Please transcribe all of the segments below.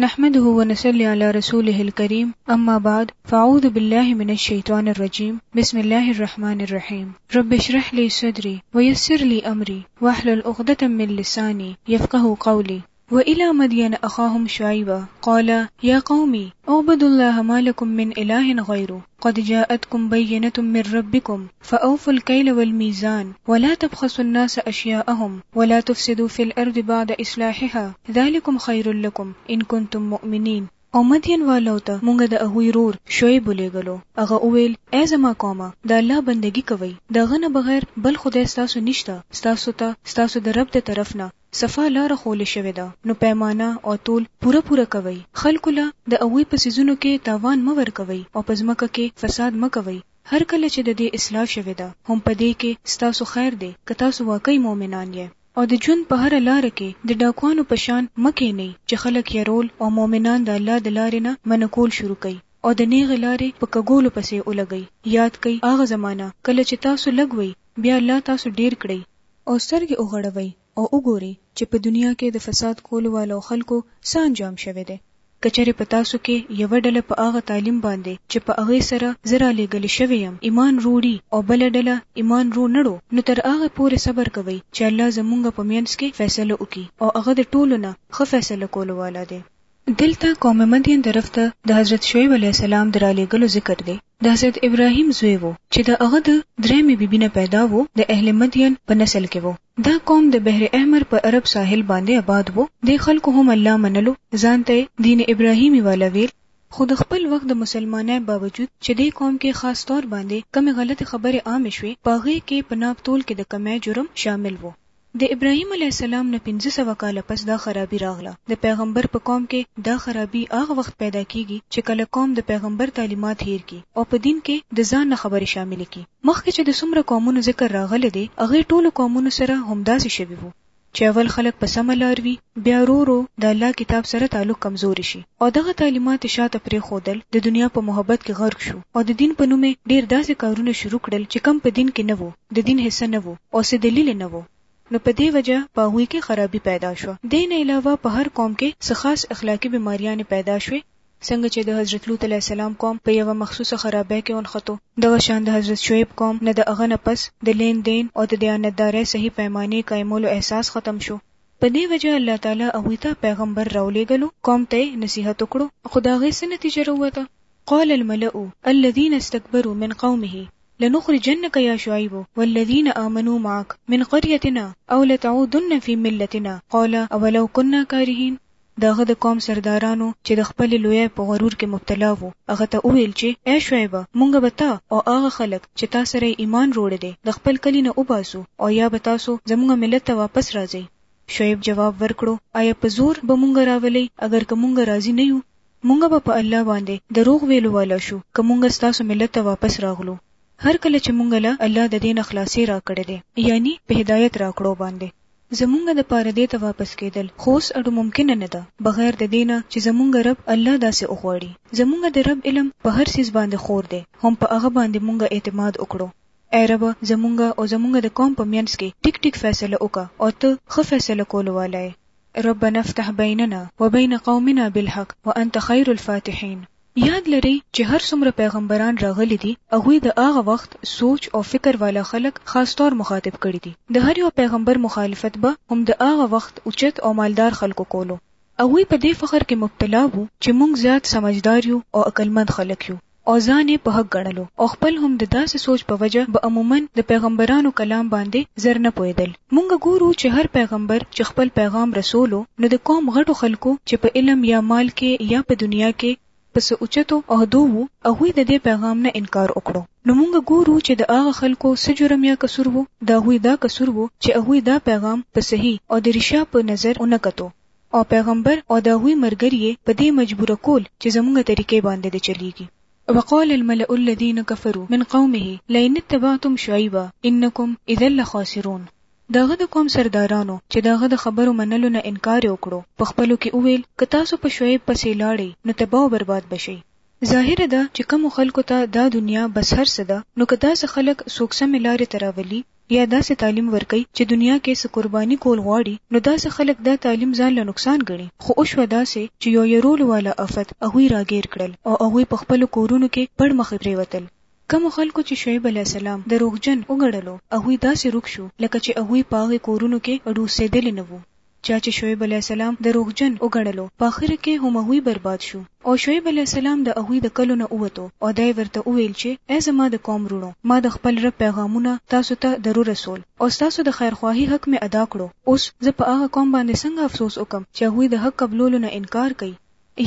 نحمده ونسلي على رسوله الكريم أما بعد فأعوذ بالله من الشيطان الرجيم بسم الله الرحمن الرحيم رب اشرح لي صدري ويسر لي أمري واحلل عقدة من لساني يفقه قولي وإلى مدين أخاهم شعيبة قال يا قومي اعبدوا الله ما لكم من إله غيره قد جاءتكم بينة من ربكم فأوفوا الكيل والميزان ولا تبخسوا الناس أشياءهم ولا تفسدوا في الأرض بعد إصلاحها ذلكم خير لكم إن كنتم مؤمنين او مدین والو ته مونږ د هغوی رور شعیب لګلو هغه اوویل ای زما قومه د الله بندگی کوي دغه نه بغیر بل خدای ستاسو نشته ستاسو ته ستاسو د رب د طرف نه صفه لار خول شوې ده نو پیمانه او طول پوره پوره کوي خلکو له د اووی په سيزونو کې تاوان مور کوي او پزماکه کې فساد مکوي هر کله چې د دې اصلاح شوې ده هم په دې کې ستاسو خیر دی که تاسو واقعي مؤمنان یې او د جون په هر لار کې د ډاکوانو په شان مکه نه چې خلک یې رول او مؤمنان د الله د لارې نه منکول شروع کړي او د نیغ لارې په کګولو پسې ولګي یاد کړئ هغه زمانہ کله چې تاسو لګوي بیا الله تاسو ډیر کړی او سترګې وغړوي او وګوري چې په دنیا کې د فساد کولو والو خلکو سانجام شوه دي کچری په تاسو کې یو ډله په هغه تعلیم باندې چې په هغه سره زرا لګل شوی يم ایمان روړي او بل ډله ایمان رو نړو نو تر هغه پورې صبر کوي چې الله زمونږ په مینس کې فیصله وکړي او هغه د ټولو نه ښه فیصله کولواله دی دلته قوم مدین درفته د حضرت شعیب علی السلام درالېګلو ذکر دی د حضرت ابراهیم زوی وو چې د هغه د درېمې بیبینه پیدا وو د اهل مدین په نسل کې وو دا قوم د بحر احمر په عرب ساحل باندې آباد وو د خلکو هم الله منلو ځان ته دین ابراهیمی والا ویل خو د خپل وخت د مسلمانانو باوجود چې د قوم کې خاص طور باندې کمی غلط خبره عام شوه پاغه کې پناب تول کې د کمی جرم شامل وو د ابراهیم علی السلام نه 1500 کاله پس دا خرابې راغله د پیغمبر په قوم کې دا خرابې هغه وخت پیدا کیږي چې کله قوم د پیغمبر تعلیمات هیر کی او په دین کې د ځان نه خبرې شامل کی مخکې چې د څومره قومونو ذکر راغله دي هغه ټولو قومونو سره همداسې شوی وو چې اول خلک په سم لار وي بیا ورو د الله کتاب سره تعلق کمزوري شي او دغه تعلیمات شاته پرې خودل د دنیا په محبت کې غرق شو او د دین په نوم ډیر داسې کارونه شروع کړل چې کم په دین کې نه وو د دین حصہ نه وو او سې دلیل نه وو نو په دې وجه په هوی کې خرابي پیدا شو دین علاوه په هر قوم کې څه خاص اخلاقی بیماریاں پیدا شوې څنګه چې د حضرت لوط علیه السلام قوم په یو مخصوصه خرابه کې ونخته د شان د حضرت شعیب قوم نه د اغه نه پس د لین دین او د دیانتدارۍ صحیح پیمانه قائمولو احساس ختم شو په دې وجه الله تعالی او ته پیغمبر راولېګلو قوم ته نصيحت وکړو خدای غي څه نتیجه وروته قال الملأ الذين استكبروا من قومه لنخرجنك يا شعيب والذين آمنوا معك من قريتنا او لتعودن في ملتنا قال اولو كنا كارهين داغه د قوم سردارانو چې د خپل لوی په غرور کې مبتلا وو هغه ته ویل چې اے شعیب مونږ به تا او هغه خلک چې تا سره ایمان روړ دي د خپل کلی نه وباسو او یا به تاسو زموږ ملت ته واپس راځي شعیب جواب ورکړو آیا په زور به مونږ راولي اگر که مونږ راضی نه یو مونږ به په الله باندې دروغ ویلو والا شو که مونږ ستاسو ملت ته واپس راغلو هر کله چې مونږ له الله د دین خلاصي راکړې دي یعنی په هدایت راکړو باندې زمونږ د پاره دې ته واپس کېدل خوس اړو ممکن نه ده بغیر د دینه چې زمونږ رب الله داسې اوغوړي زمونږ د رب علم په هر سیس باندې خور دی هم په هغه باندې مونږ اعتماد وکړو ایرب زمونږ او زمونږ د قوم په مینس کې ټیک ټیک فیصله وکړه او ته خو فیصله کولو والای ربنا افتح بيننا وبين قومنا بالحق وانت خير الفاتحين یاد لري چې هر څومره پیغمبران راغلي دي هغه د هغه وخت سوچ او فکر والا خلک خاص طور مخاطب کړي دي د هر یو پیغمبر مخالفت به هم د هغه وخت اوچت او مالدار خلکو کولو هغه په دې فخر کې مبتلا وو چې موږ زیات سمجدار یو او عقلمند خلک یو او ځان په حق غړلو او خپل هم د داسې سوچ په وجه به عموما د پیغمبرانو کلام باندې زر نه پویدل مونږ ګورو چې هر پیغمبر چې خپل پیغام رسولو نو د قوم غټو خلکو چې په علم یا مال کې یا په دنیا کې پس اوچتو عہدو وو هغه د دې پیغام نه انکار وکړو نو موږ ګورو چې د هغه خلکو سجرم یا قصور وو دا هوی دا قصور وو چې هغه دا پیغام په صحیح او د ریشا په نظر اونکتو او پیغمبر او دا هوی مرګري په دې مجبور کول چې زموږه طریقې باندې د چلیږي وقال الملأ الذين كفروا من قومه لئن اتبعتم شعيبا انكم اذا لخاسرون دغه د قوم سردارانو چې دغه د خبرو منلو نه انکار وکړو په خپلو کې اوویل که تاسو په شعیب پسې لاړې نو تباہ او برباد بشئ ظاهر ده چې کوم خلکو ته دا دنیا بس هر څه ده نو که داسې خلک سوکسه ملارې تراولي یا داسې تعلیم ورکي چې دنیا کې څه قرباني کول غواړي نو داسې خلک دا تعلیم ځان له نقصان ګڼي خو اوس ودا سي چې یو يرول والا افت هغه راګیر کړل او هغه په خپل کورونو کې پړ مخې پریوتل کوم خلکو چې شعیب علی السلام دروغجن وګڼلو هغه داسې روک شو لکه چې هغه پاغه کورونو کې اډو سیدل نه وو چا چې شعیب علی السلام دروغجن وګڼلو په اخر کې هم هغه برباد شو او شعیب علی السلام د هغه د کلو نه اوته او دای ورته ویل چې ای زما د قوم رونو ما د خپل رب پیغامونه تاسو ته درو رسول او تاسو د خیرخواهی حق می ادا کړو اوس زه په هغه قوم باندې څنګه افسوس وکم چې هغه د حق قبولولو نه انکار کوي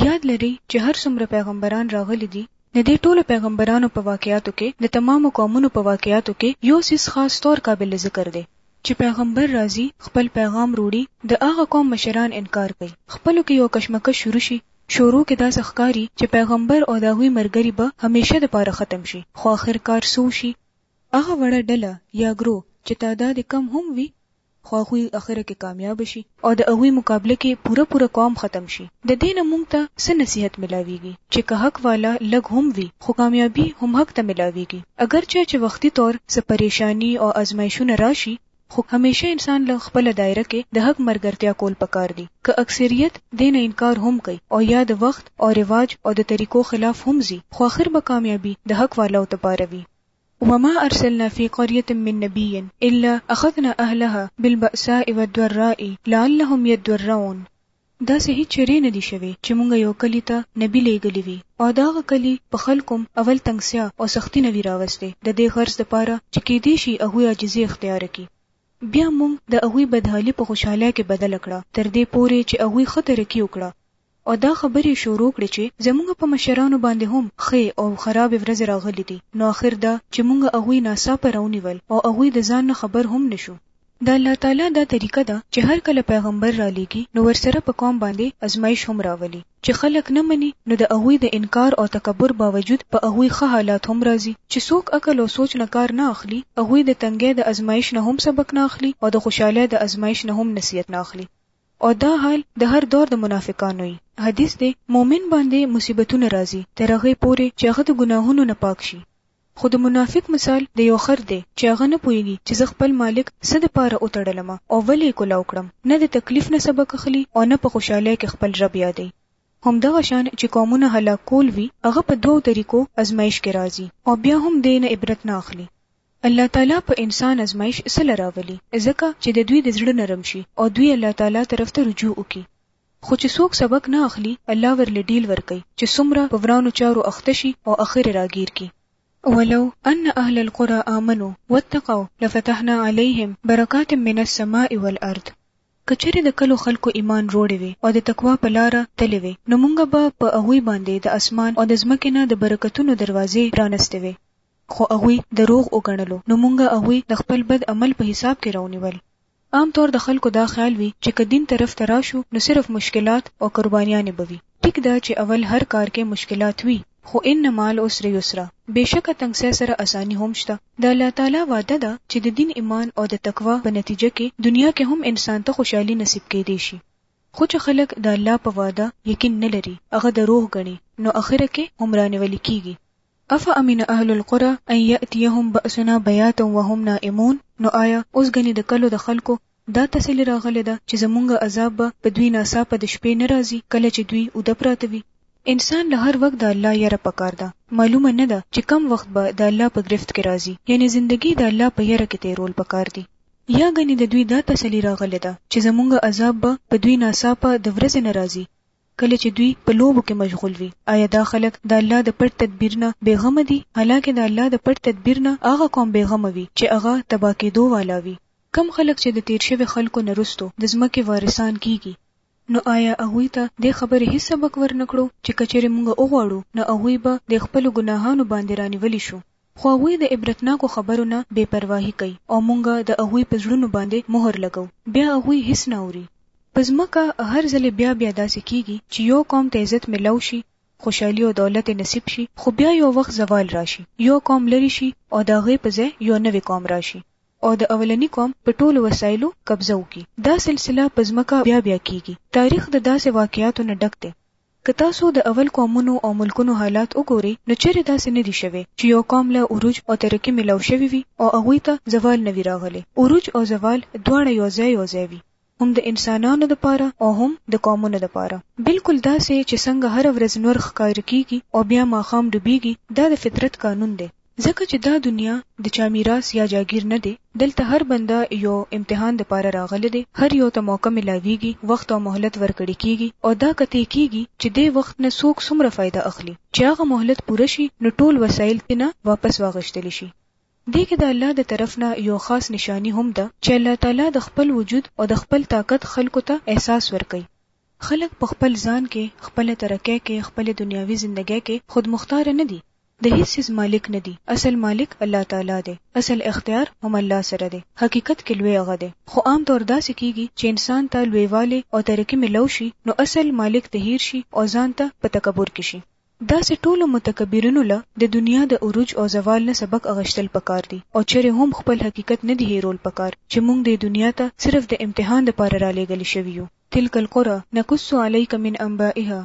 یاد لري چې هر څومره پیغمبران راغلي دي د دې ټولو پیغمبرانو په واقعاتو کې د تمامو قومونو په واقعاتو کې یو سیس خاص طور قابل ذکر دی چې پیغمبر راځي خپل پیغام وروړي د هغه قوم مشران انکار کوي خپلو کې یو کشمکش شروع شي شروع کې دا ښکاری چې پیغمبر او داوی مرګري به همیشه د پاره ختم شي خو آخر کار سو شي هغه وړه ډله یا ګرو چې تعداد کم هم وي خواخوي اخره کې کامیاب شي او د اوی مقابله کې پوره پوره قوم ختم شي د دین مونږ ته څه نصيحت ملاويږي چې که حق والا لګ هم وي خو کامیابی هم حق ته ملاويږي اگر چې وختي طور څه پریشانی او ازمایښونه راشي خو همیشه انسان له خپل دایره کې د حق مرګرتیا کول پکار دي که اکثریت دین انکار هم کوي او یا د وخت او رواج او د طریقو خلاف هم زی خو اخر به کامیابی د حق والو ته پاروي وما ارسلنا في قريه من نبي الا اخذنا اهلها بالبأساء والضراء لعلهم يضرعون دا صحیح چیرې نه دی شوی چې مونږ یو کلی ته نبی لېګلی وي او دا کلی په خلکوم اول تنگسیا او سختی نوی راوستي د دې خرڅ لپاره چې کې دي شي هغه عجزې اختیار کړي بیا مونږ د هغه بدحالي په خوشاله کې بدل کړه تر دې پورې چې هغه خطر کې وکړه او دا خبرې شروع کړې چې زمونږ په مشرانو باندې هم خې او خراب ورځ راغلي دي نو اخر دا چې مونږ هغه ناڅاپه راونیول او هغه د ځان خبر هم نشو دا الله تعالی دا طریقه ده چې هر کله پیغمبر را لېږي نو ورسره په قوم باندې ازمایش هم راولي چې خلک نه مني نو د هغوی د انکار او تکبر باوجود په هغوی ښه حالات هم راځي چې څوک عقل او سوچ نه کار نه اخلي هغوی د تنګې د ازمایش نه هم سبق نه اخلي او د خوشاله د ازمایش نه هم نصیحت نه اخلي او دا حال د هر دور د منافقانو وي حدیث دی مومن باندې مصیبتونه راځي تر هغه پوري چې هغه د ګناهونو نه پاک شي خو د منافق مثال د یو خر دی چې هغه نه پوهیږي چې زه خپل مالک څه د پاره وتړلم او ولې کولاو کړم نه د تکلیف نه سبق اخلي او نه په خوشاله کې خپل رب یادي همدغه شان چې قومونه هلاکول وي هغه په دوو طریقو ازمایش کې راځي او بیا هم دین عبرت نه اخلي الله تعالی په انسان ازمایش سره راولي ځکه چې د دوی د زړه نرم شي او دوی الله تعالی طرف ته رجوع وکړي خو چې څوک سبق نه اخلي الله ورله ډیل ورکي چې څومره په ورانو چارو اخته شي او اخر راګیر کی ولو ان اهل القرى امنوا واتقوا لفتحنا عليهم برکات من السماء والارض کچری د کلو خلکو ایمان روړې وي او د تقوا په لار تلې وي نو موږ به په هغه باندې د اسمان او د ځمکې نه د برکتونو دروازې پرانستې وي خو هغه دروغ وګڼلو نو مونږه هغه د خپل بد عمل په حساب کې راونیول عام طور د خلکو دا خیال وي چې کدین طرف ته راشو نو صرف مشکلات او قربانیانې بوي ټیک دا چې اول هر کار کې مشکلات وي خو ان مال اوس ریوسرا بهشکه تنګسه سره اسانی هم شته د الله تعالی وعده ده چې د دین ایمان او د تقوا په نتیجه کې دنیا کې هم انسان ته خوشحالي نصیب کېدي شي خو چې خلک د الله په وعده یقین نه لري هغه دروغ غني نو اخر کې عمرانه ولي کیږي افامن اهل القرى ان ياتيهم باسنا بياتا وهم نائمون نو آیا اوس غني د کلو د خلکو دا تسلی راغلی ده چې زمونږ عذاب په دوی ناڅاپه د شپې نه راځي کله چې دوی اوده پراته وي انسان له هر وخت د الله یره پکار ده معلومه نه ده چې کم وخت به د الله په گرفت کې راځي یعنی زندگی د الله په یره کې تیرول پکار دي یا غنی د دوی دا تسلی راغلی ده چې زمونږ عذاب به په دوی ناصاپه د ورځې ناراضي کله چې دوی په لوبو کې مشغول وي آیا دا خلک د الله د پټ تدبیر نه بیغمه دي حالکه د الله د پټ تدبیر نه هغه قوم بیغمه وي چې هغه تبا کېدو والا وي کم خلک چې د تیر شوی خلکو نه رستو د ځمکې وارسان کیږي نو آیا هغه ته د خبرې هیڅ سبق ورنکړو چې کچېره مونږ اوغړو نو هغه به د خپل ګناهانو باندې رانیولی شو خو هغه د عبرتناکو خبرونه بے پرواهي کوي او مونږ د هغه په ځړونو باندې مهر لګو بیا هغه هیڅ نه اوري پس مکه هر ځل بیا بیا داسې کیږي چې یو قوم ته عزت ملو شي خوشحالي او دولت نصیب شي خو بیا یو وخت زوال راشي یو قوم لري شي او د هغه په ځای یو نوی قوم راشي او د اولنی قوم په ټولو وسایلو قبضه وکي دا سلسله پزمکه بیا بیا کیږي تاریخ د داسې واقعیاتو نه ډک دی که تاسو د اول قومونو او ملکونو حالات وګورئ نو چیرې داسې نه دي شوی چې یو قوم له عروج او ترقی ملو شوی وي او هغوی ته زوال نوي راغلی عروج او زوال دواړه یو ځای یو ځای وي هم د انسانانو لپاره او هم د قومونو لپاره بالکل دا سه چې څنګه هر ورځ نور ښکار کیږي او بیا ماخام ډوبېږي دا د فطرت قانون دی ځکه چې دا دنیا د چا میراث یا جاگیر نه دی دلته هر بنده یو امتحان د پاره راغلی دی هر یو ته موقع ملاويږي وخت او مهلت ورکړي کیږي او دا کته کیږي چې د وخت نه څوک څومره फायदा اخلي چې هغه مهلت پوره شي نو ټول وسایل تینا واپس واغشتل شي دې کې د الله د طرف نه یو خاص نشانی هم ده چې الله تعالی د خپل وجود او د خپل طاقت خلکو ته احساس ورکړي خلک په خپل ځان کې خپل ترقه کې خپل دنیاوي ژوندۍ کې خود مختار نه دي د هیڅ چیز مالک نه دي اصل مالک الله تعالی دی اصل اختیار هم الله سره دی حقیقت کې لوی هغه دی خو عام طور داسې کیږي چې انسان ته لویواله او ترقه ملو شي نو اصل مالک ته هیر شي او ځان ته په تکبر کې شي داسې ټولو متکبرینو له د دنیا د عروج او زوال نه سبق اغشتل پکار دي او چیرې هم خپل حقیقت نه دی هیرول پکار چې موږ د دنیا ته صرف د امتحان لپاره را لېګل شوی یو تلک القرى نقص عليك من انبائها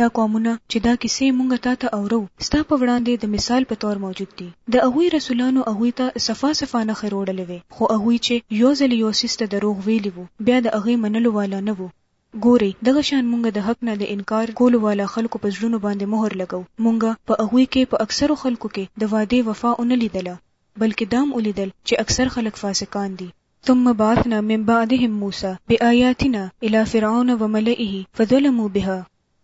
دا قومونه چې دا کیسې مونږ ته ته اورو ستا په وړاندې د مثال په تور موجود دي د هغوی رسولانو هغوی ته صفا صفا نه خروړلې وي خو هغوی چې یو ځل یو سیسته دروغ ویلی وو بیا د هغې منلو والا نه وو ګوري دغه شان مونږ د حق نه د انکار کولو والا خلکو په ژوند باندې مهر لګو مونږ په هغه کې په اکثرو خلکو کې د وعده وفا اون لیدله بلکې دام ولیدل چې اکثر خلک فاسقان دي ثم بعثنا من بعدهم موسى بآياتنا إلى فرعون وملئه فظلموا بها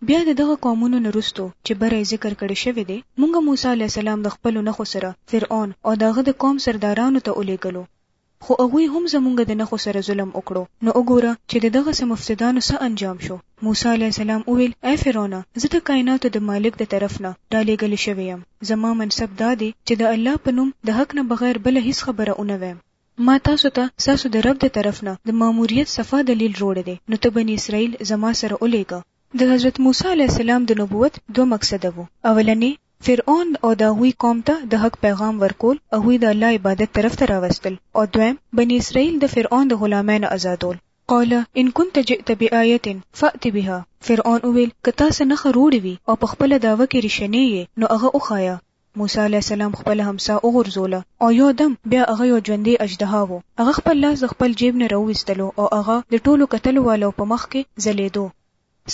بیا دغه قومونو نرستو چې بره ذکر کړی شوی دی مونږ موسی علی السلام د خپل نخو سره فرعون او دغه د قوم سردارانو ته اولېګلو خو هغه هم زمونږ د نخو سره ظلم وکړو نو وګوره چې دغه سم مفسدانو سره انجام شو موسی علی السلام وویل اے فرعون زه د کائناتو د مالک د طرف نه ډالې غل شوی يم زما منصب دا دی چې د الله په نوم د حق نه بغیر بل هیڅ خبره اونه ویم ما تاسو ته تا تاسو د رب د طرف نه د ماموریت صفه دلیل جوړ دی نو ته بنی اسرائیل زما سره الیګه د حضرت موسی علی السلام د نبوت دوه مقصد وو اولنی فرعون او د هغوی قوم ته د حق پیغام ورکول او هغوی د الله عبادت طرف ته راوستل او دویم بنی اسرائیل د فرعون د غلامانو آزادول قال ان كنت جئت بآية فأت بها فرعون وویل کتا سه نه خروړی وي او په خپل داوه کې رښنی نو هغه اوخایا موسی علی السلام خپل همسا وغورځول او یو دم بیا هغه یو ژوندۍ اجدها وو هغه خپل لاس خپل جیب نه راوېستلو او هغه د ټولو قتل والو په مخ کې زلیدو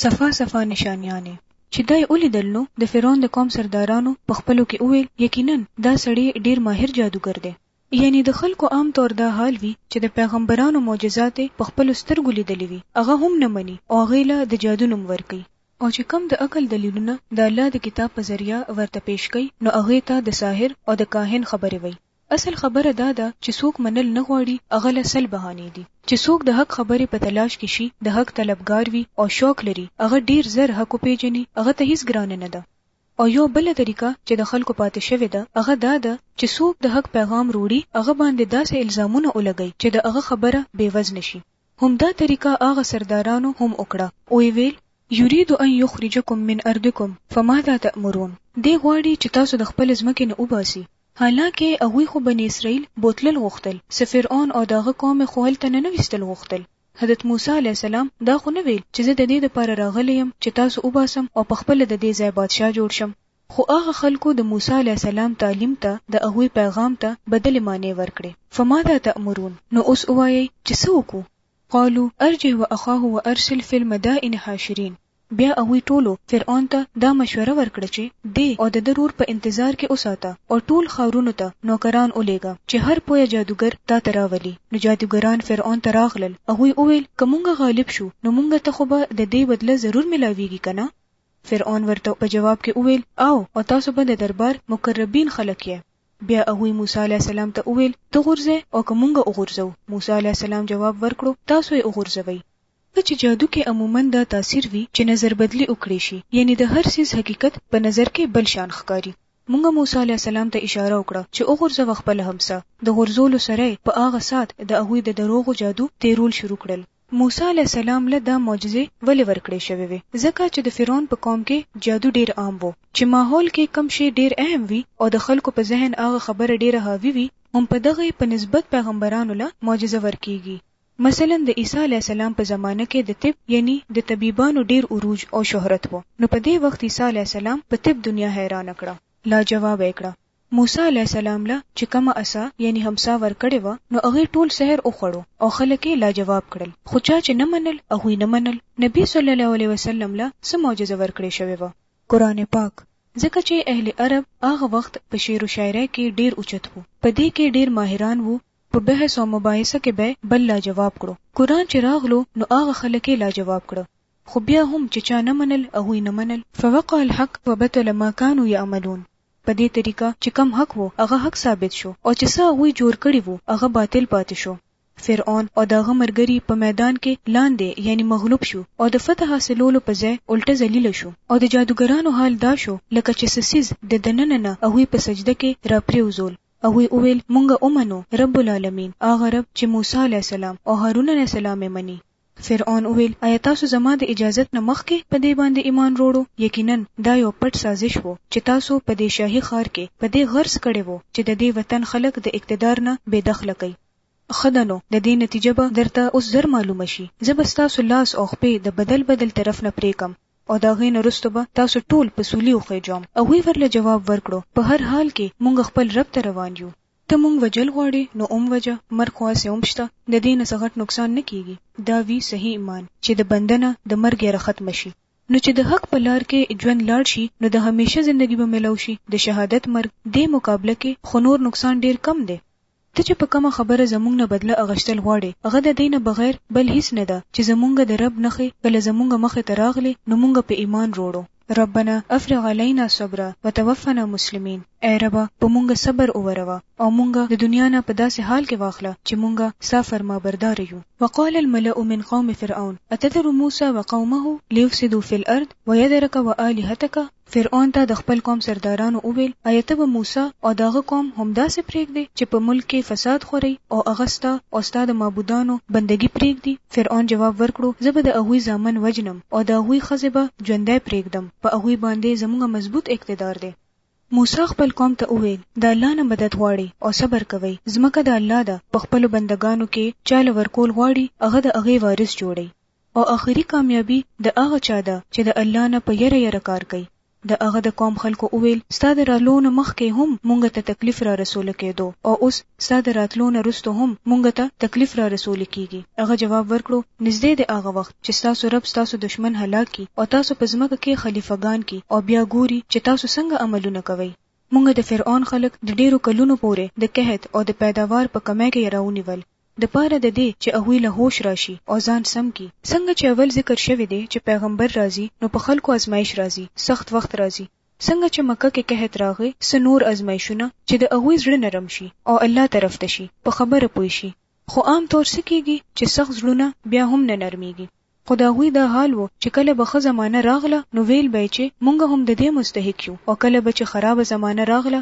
صفا صفا نشانیانه چې دای ولیدل نو د فرعون د قوم سردارانو په خپلو کې وویل یقینا دا سړی ډیر ماهر جادوګر دی یعنی د خلکو عام طور دا حال وی چې د پیغمبرانو معجزات په خپل سترګو لیدلې وي هغه هم نه مني او غیله د جادو نوم ورکي او چې کم د عقل دلیلونه د الله د کتاب په ذریعہ ورته پیش کړي نو هغه ته د ساحر او د کاهن خبرې وي اصل خبره دا ده چې څوک منل نه غواړي هغه له سل بهانې دي چې څوک د حق خبرې په تلاش کې شي د حق طلبګار وي او شوق لري هغه ډیر زر حق پیژني هغه ته هیڅ ګران نه ده او یو بل طریقه چې د خلکو پاتې شوی ده هغه دا ده چې څوک د حق پیغام وروړي هغه باندې داسې الزامونه ولګي چې د هغه خبره بې وزن شي همدا طریقه هغه سردارانو هم وکړه او ویل یرید ان یخرجکم من ارضکم فماذا تأمرون دی غواړي چې تاسو د خپل ځمکې نه وباسي حالکه هغه خو بنی اسرائیل بوتلل غوښتل سفیران او دغه قوم خو هلته نه نوستل غوښتل حضرت موسی علی السلام دا خو نه ویل چې زه د دې لپاره راغلی یم چې تاسو وباسم او په خپل د دې ځای بادشاه جوړ شم خو هغه خلکو د موسی علی السلام تعلیم ته تا د هغه پیغام ته بدل معنی ورکړي فماذا تأمرون نو اوس وایي چې څوک قالوا ارجه واخاه وارسل في المدائن حاشرين بیا اوی ټولو فرعون ته دا مشوره ورکړه چې دی او د ضرور په انتظار کې اوساته او ټول خاورونو ته نوکران ولېګا چې هر پوهه جادوګر تا تراولي نو جادوګران فرعون ته راغلل اوی اوویل کومه غالب شو نو مونږ ته خو به د دې بدله ضرور ملاويږي کنه فرعون ورته په جواب کې اوویل او او تاسو به د دربار مقربین خلک یې بیا هغه موسی علی السلام ته وویل ته غورځه او کومه غورځو موسی علی السلام جواب ورکړو تاسو یې غورځوي په چې جادو کې عموما دا تاثیر وي چې نظر بدلی وکړي شي یعنی د هر سیز حقیقت په نظر کې بل شان ښکاری مونږ موسی علی السلام ته اشاره وکړه چې وګورځه وخپل همسه د غرزولو سره په هغه سات د هغه د دروغو جادو تیرول شروع کړل موسی علی السلام له دا معجزه ولې ورکړې شوې وي ځکه چې د فرعون په قوم کې جادو ډیر عام وو چې ماحول کې کم شی ډیر اهم وي او د خلکو په ذهن هغه خبره ډیره حاوی وي هم په دغه په نسبت پیغمبرانو له معجزه ورکیږي مثلا د عیسی علی السلام په زمانه کې د طب یعنی د طبيبانو ډیر عروج او شهرت وو نو په دې وخت عیسی علی السلام په طب دنیا حیران کړه لا جواب وکړه موسی علی السلام له چې کومه اسا یعنی همسا ور کړې و نو هغه ټول سحر وخړو او خلک لا جواب کړل خو چا چې نه منل هغه نه منل نبی صلی الله علیه وسلم له سم معجزه ور کړې شوی و قران پاک ځکه چې اهل عرب هغه وخت په شعر او شاعرۍ کې ډیر اوچت وو په دې کې ډیر ماهران وو په بحث او مباحثه کې به بل لا جواب کړو قران چې راغلو نو هغه خلک لا جواب کړو خو بیا هم چې چا نه منل او نه منل فوقع الحق وبتل ما كانوا يعملون په دې طریقه چې کم حق وو هغه حق ثابت شو او چې څه هغه جوړ کړی وو هغه باطل پاتې شو فرعون او دغه مرګري په میدان کې لاندې یعنی مغلوب شو او د فتح حاصلولو په ځای الټه ذلیل شو او د جادوګرانو حال دا شو لکه چې سسیز د دننه نه هغه په سجده کې را پریوزول او وی اویل مونږه اومنو رب العالمین هغه رب چې موسی علی السلام او هارون علی السلام یې مني فرعون اویل آیا تاسو زما د اجازت نه مخکې په دې باندې ایمان وروړو یقینا دا یو پټ سازش وو چې تاسو په دې شاهي خار کې په دې غرض کړي وو چې د دې وطن خلک د اقتدار نه بې دخل کړي خدنو د دې نتیجه به درته اوس زر معلومه شي زه به ستاسو لاس او خپې د بدل بدل طرف نه پریکم او دا غین رستو به تاسو ټول په سولي خوېجوم او وی ورله جواب ورکړو په هر حال کې مونږ خپل رب ته روان یو ته مونږ وجل غواړي نو اوم وجه مر خواسه اومشته د دین څخه نقصان نه کیږي دا وی صحیح ایمان چې د بندنه د مرګ را ختم شي نو چې د حق په لار کې ژوند لاړ شي نو د همیشه ژوندۍ به ملو شي د شهادت مرګ د مقابله کې خنور نقصان ډیر کم دی ته چې په کومه خبره زمونږ نه بدله اغشتل غواړي هغه د دینه بغیر بل هیڅ نه ده چې زمونږ د رب نخې کله زمونږ مخې ته راغلي نو مونږ په ایمان وروړو ربنا افرغ علينا صبر وتوفنا مسلمين اے رب په مونږ صبر اوروه او مونږ د دنیا نه په داسې حال کې واخله چې مونږ سفر ما بردار یو وقال الملأ من قوم فرعون اتذر موسى وقومه ليفسدوا في الارض ويذرك والهتك فرعون ته د خپل قوم سردارانو اوویل ایتب موسی او داغه قوم همدا سه پرېګ دی چې په ملک کې فساد خوري او اغستا او استاد معبودانو بندگی پرېګ دی فرعون جواب ورکړو زه به د اهوی ځامن وجنم او د اهوی خزبه ژوندې پرېګدم په اهوی باندې زموږه مضبوط اقتدار دی موسی خپل قوم ته وویل د الله نه مدد غواړي او صبر کوي ځمکه د الله ده په خپل بندگانو کې چاله ورکول غواړي هغه د هغه وارث جوړي او اخري کامیابی د هغه چا ده چې د الله نه په یره یره کار کوي د هغه د قوم خلکو اوویل ستاد راتلون مخکې هم مونږ ته تکلیف را رسول کېدو او اوس ستاد راتلون رستو هم مونږ ته تکلیف را رسول کیږي هغه جواب ورکړو نږدې د هغه وخت چې تاسو رب تاسو دشمن هلاکی او تاسو په ځمکه کې خلیفګان کی او بیا ګوري چې تاسو څنګه عملونه کوئ مونږ د فرعون خلک د ډیرو کلونو پورې د قحط او د پیداوار په کمی کې راونیول د پاره د دې چې هغه له هوش راشي او ځان سم کی څنګه چې اول ذکر شوی دی چې پیغمبر راځي نو په خلکو آزمایش راځي سخت وخت راځي څنګه چې مکه کې کہت راغی سنور آزمایشونه چې د هغه زړه نرم شي او الله طرف ته شي په خبره پوي شي خو عام طور څه کیږي چې سخت زړونه بیا هم نه نرمیږي خداوی دا حال وو چې کله به خزمانه راغله نو ویل به چې مونږ هم د دې مستحق یو او کله به چې خراب زمانه راغله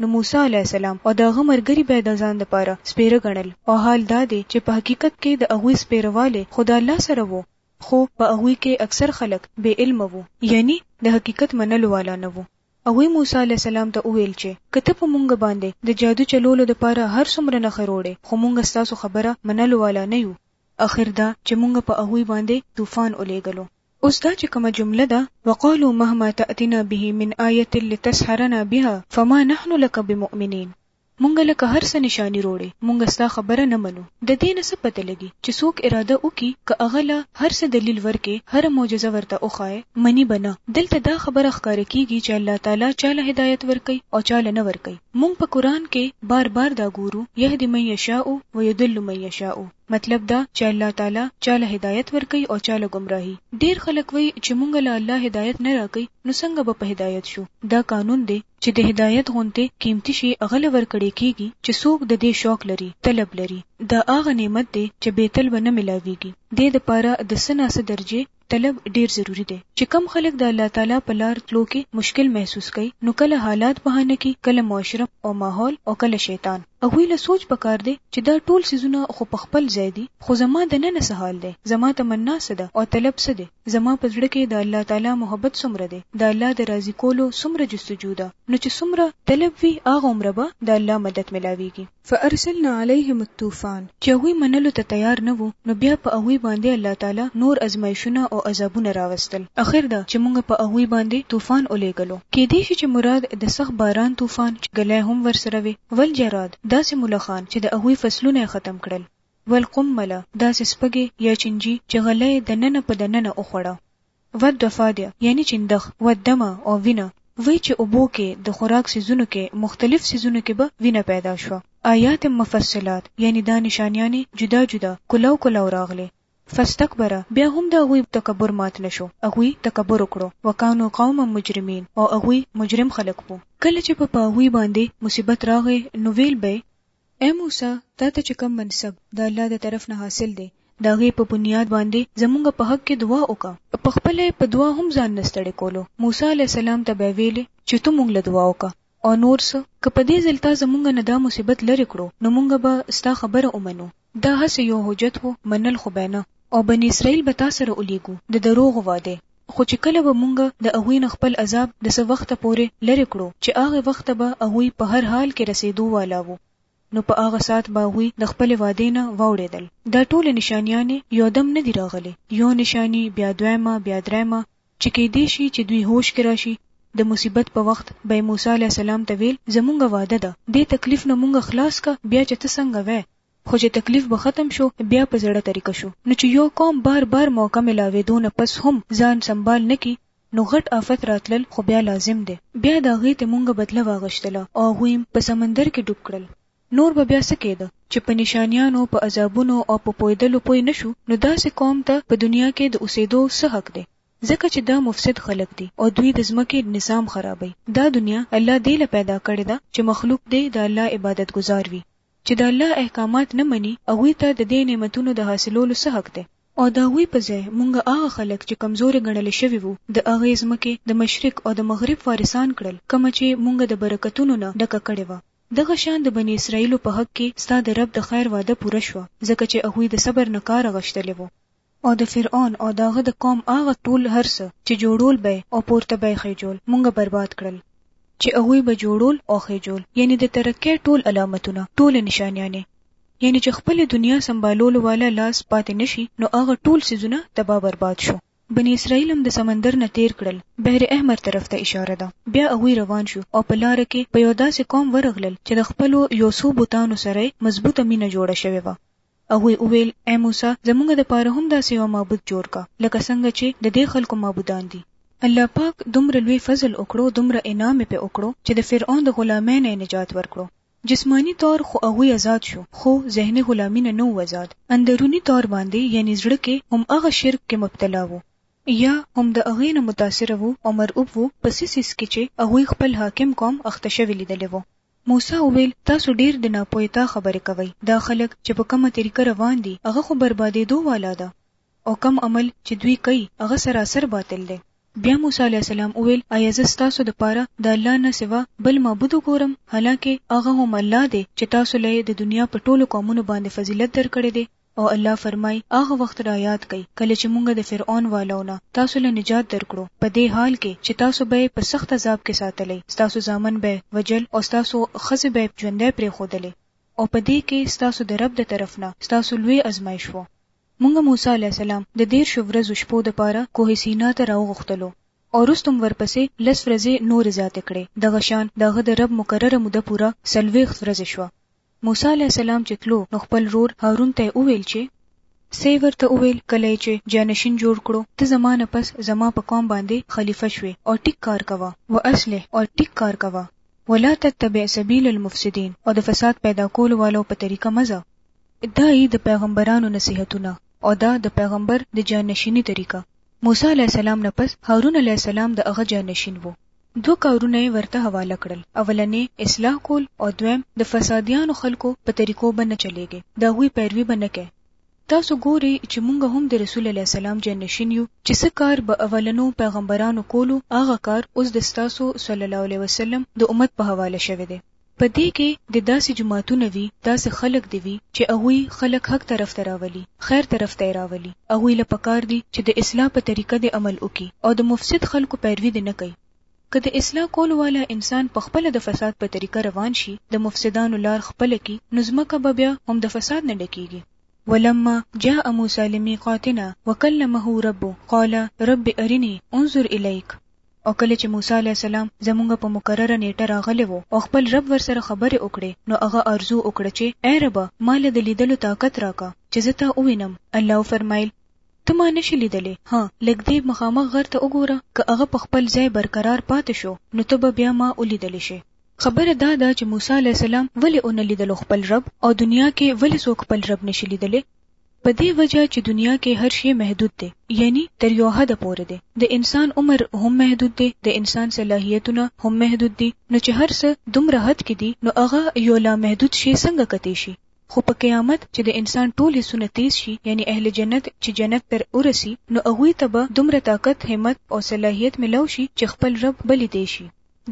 نو موسی علی السلام او دغه مرګري به د ځان لپاره سپیره ګڼل او حال دا دی چې په حقیقت کې د هغه سپیرواله خدا الله سره وو خو په هغه کې اکثر خلک بے علم وو یعنی د حقیقت منلو والا نه وو او موسی علی السلام ته ویل چې کته په مونږ باندې د جادو چلولو لپاره هر څومره نه خروړې خو مونږ ستاسو خبره منلو والا نه یو اخر دا چې مونږ په هغه باندې طوفان ولېګلو اوس دا چې کومه جمله ده وقالو مهما تأتنا به من آیه لتسحرنا بها فما نحن لك بمؤمنین مونږ لکه هر څه نشانی روړې مونږ ستا خبره نه منو د دې نه څه پته لګي چې څوک اراده وکي که هغه له هر څه دلیل ورکې هر معجزه ورته اوخای منی بنا دلته دا خبره ښکار کیږي چې الله تعالی چاله هدایت ورکي او چاله نه ورکي مونږ په قران کې بار بار دا ګورو يهدي من يشاء ويضل من يشاء مطلب دا چې الله تعالی چاله هدایت ورکړي او چاله گمراهي ډیر خلک وایي چې مونږ له الله هدایت نه راکړي نو څنګه به په هدایت شو دا قانون دی چې د هدایت غونته قیمتي شي اغله ورکړي کیږي چې څوک د دې شوق لري طلب لري دا هغه نعمت دی چې به تل ونه ملاويږي د دې لپاره د سناسه درجه طلب ډیر ضروری دی چې کم خلک د الله تعالی په لار تلو کې مشکل محسوس کوي نو کله حالات بهانه کې کله معاشره او ماحول او کله شیطان او ویله سوچ پکار دی چې دا ټول سيزونه خو په خپل ځای دي خو زما د نن سهال دی زما تمنا څه ده او طلب څه دی زما په زړه کې د الله تعالی محبت څومره دی د الله د راضي کولو څومره جستجو ده نو چې څومره طلب وي هغه عمره به د الله مدد ملاويږي فارسلنا عليهم الطوفان چې وی منلو ته تیار نه وو نو بیا په اوی باندې الله تعالی نور ازمایښونه او عذابونه راوستل اخر دا چې موږ په اوی باندې طوفان اولېګلو کې دې شي چې مراد د سخت باران طوفان چې ګلې هم ورسره وي ول جراد داسې ملخان چې د اوی فصلونه ختم کړل ول قمله داسې سپګي یا چنجي چې غلې د نن په دننه اوخړه ود دفادیا یعنی چندخ ودمه او وینه وی چې اوبو کې د خوراک سیزونو کې مختلف سیزونو کې به وینه پیدا شوه آیات مفصلات یعنی دا نشانیانی جدا جدا کلو کلو راغلي فاستكبر بیا هم دا غوی تکبر مات نشو هغه تکبر وکړو وکانو قوم مجرمین او هغه مجرم خلق وو کله چې په هغه باندې مصیبت راغی نو ویل به اے موسی تا ته چې کوم منصب د الله د طرف نه حاصل دی دا غي په بنیاد باندې زمونږ په حق کې دعا وکړه په خپل په دعا هم ځان نستړی کولو موسی علی السلام ته به ویل چې ته مونږ له دعا وکړه او نور څه کپه دې زلتا زمونږ نه دا مصیبت لری کړو نو مونږ به ستا خبره ومنو دا هڅه یو حجت وو منل خو بینه او بن اسرائیل به تاسو سره الیګو د دروغ واده خو چې کله به مونږ د اوی نه خپل عذاب د څه وخت پورې لری کړو چې هغه وخت به اوی په هر حال کې رسیدو والا وو نو په هغه سات به اوی د خپل واده نه واوړېدل دا ټول نشانیانې یو دم نه دی راغلي یو نشانی بیا دویمه بیا درېمه چې کې دې شي چې دوی هوش کې راشي د مصیبت په وخت به موسی علی السلام ته ویل زمونږه وعده ده دې تکلیف نه مونږه خلاص کا بیا چې ته څنګه وې خو چې تکلیف به ختم شو بیا په زړه طریقه شو نو چې یو قوم بار بار موقع ملاوي دون پس هم ځان سنبال نکي نو غټ آفت راتلل خو بیا لازم دی بیا دا غي ته مونږه بدله واغشتله او غویم په سمندر کې ډوب کړل نور به بیا سکیده چې په نشانیانو په عذابونو او په پویدلو پوی نشو نو داسې قوم ته په دنیا کې د اوسېدو څه حق دی ځکه چې دا مفسد خلق دي او دوی د ځمکې نظام خرابوي دا دنیا الله دې له پیدا کړې ده چې مخلوق دې د الله عبادت گزار وي چې د الله احکامات نه مني هغه ته د دې نعمتونو د حاصلولو څه حق ده او دا وی په ځای مونږه هغه خلک چې کمزوري غړل شوی وو د هغه ځمکې د مشرق او د مغرب وارسان کړل کوم چې مونږه د برکتونو نه ډکه کړې و دغه شان د بنی اسرائیل په حق کې ستاسو د رب د خیر واده پوره شو ځکه چې هغه د صبر نه کار غشتلی وو او د فرعون او داغه د قوم هغه ټول هرڅه چې جوړول به او پورته به خېجول مونږه برباد کړل چې هغه به جوړول او خېجول یعنی د ترکه ټول علامتونه ټول نشانیانه یعنی چې خپل دنیا سمبالولو والا لاس پاتې نشي نو هغه ټول سيزونه تبا برباد شو بنی اسرائیل هم د سمندر نه تیر کړل بحر احمر طرف ته اشاره ده بیا هغه روان شو او په لار کې په یو داسې قوم ورغلل چې د خپل یوسف بوتانو سره مضبوطه مینه جوړه شوې و او ویل اے موسی زمونږ د پاره هم داسې یو معبود جوړ کا لکه څنګه چې د دې خلکو معبودان دي الله پاک دومره لوی فضل وکړو دومره انعام په وکړو چې د فرعون د غلامانو نجات ورکړو جسمانی طور خو هغه آزاد شو خو ذهني غلامین نه آزاد اندرونی طور باندې یعنی زړه کې هم هغه شرک کې مبتلا وو یا هم د اغې نه متاثر وو او مرعوب وو پسې سیس کې چې هغه خپل حاکم قوم اختشوي لیدلی وو موسی وویل تاسو ډیر د ناپوهتا خبرې کوي دا خلک چې په کومه طریقه روان دي هغه خو بربادې دوه والا ده او کم عمل چې دوی کوي هغه سراسر باطل دی بیا موسی علی السلام وویل آیا زه تاسو د پاره د الله نه سوا بل معبود ګورم حالکه هغه هم الله دی چې تاسو له د دنیا په ټولو قومونو باندې فضیلت درکړې دی او الله فرمای هغه وخت را یاد کړئ کله چې مونږ د فرعون والونه تاسو له نجات درکړو په دې حال کې چې تاسو به په سخت عذاب کې ساتلې تاسو ځامن به وجل او تاسو خزه به ژوندې پرې خودلې او په دې کې تاسو د رب د طرف نه تاسو لوی ازمایښ وو مونږ موسی علی السلام د دیر شورز شپو د پاره کوه سینا ته راوغختلو او رستم ورپسې لس ورځې نور زیات کړي د غشان دغه د رب مقرره مده پوره سلويخت ورځې شوه موسی علی السلام چې تلو نو خپل رور هارون ته وویل چې سی ورته وویل کله چې جانشین جوړ کړو ته زمانه پس زما په قوم باندې خلیفہ شوي او ټیک کار کوه و اصله او ټیک کار کوه ولا تتبع سبیل المفسدين او د فساد پیدا کول والو په طریقه مزه دا ای د پیغمبرانو نصيحتونه او دا د پیغمبر د جانشینی طریقه موسی علی السلام نه پس هارون علی السلام د هغه جانشین وو دوه کارونه ورته حواله کړل اولنې اصلاح کول او دویم د فسادیانو خلکو په طریقو باندې چلےږي دا هوی پیروي باندې کې تاسو ګوري چې مونږ هم د رسول الله سلام جنشین یو چې څه کار به اولنو پیغمبرانو کولو هغه کار اوس د تاسو صلی الله علیه وسلم د امت په حواله شوی دی په دې کې د داسې جماعتونه وی داسې خلک دی وی چې هغه خلک حق طرف ته راولي خیر طرف ته راولي هغه له پکار دی چې د اصلاح په طریقه د عمل وکي او د مفسد خلکو پیروي نه کوي که د اصلاح کول والا انسان په خپل د فساد په طریقه روان شي د مفسدانو لار خپل کی نظمکه به بیا هم د فساد نه ډکیږي ولما جاء موسى لميقاتنا وكلمه ربه قال رب ارني انظر اليك او کله چې موسی علی السلام زمونږ په مقرره نیټه راغلی وو او خپل رب ورسره خبرې وکړې نو هغه ارزو وکړه چې اے رب مال د لیدلو طاقت راکا چې زه تا ووینم الله فرمایل ته ما نشې لیدلې ها لګدې مخامخ غر ته وګوره که هغه په خپل ځای برقرار پاتې شو نو ته به بیا ما ولیدلې شي خبره دا ده چې موسی علی السلام ولې اون لیدل خپل رب او دنیا کې ولې څوک خپل رب نشي لیدلې په دې وجه چې دنیا کې هر شی محدود دی یعنی تر یو حد پورې دی د انسان عمر هم محدود دی د انسان صلاحیتونه هم محدود دي نو چې هر څه دومره حد کې دي نو هغه یو لا محدود شی څنګه کتی شي خو په قیامت چې د انسان ټول حصونه تیز شي یعنی اهل جنت چې جنت تر ورسی نو هغه ته به دومره طاقت همت او صلاحیت ملو شي چې خپل رب بلی دی شي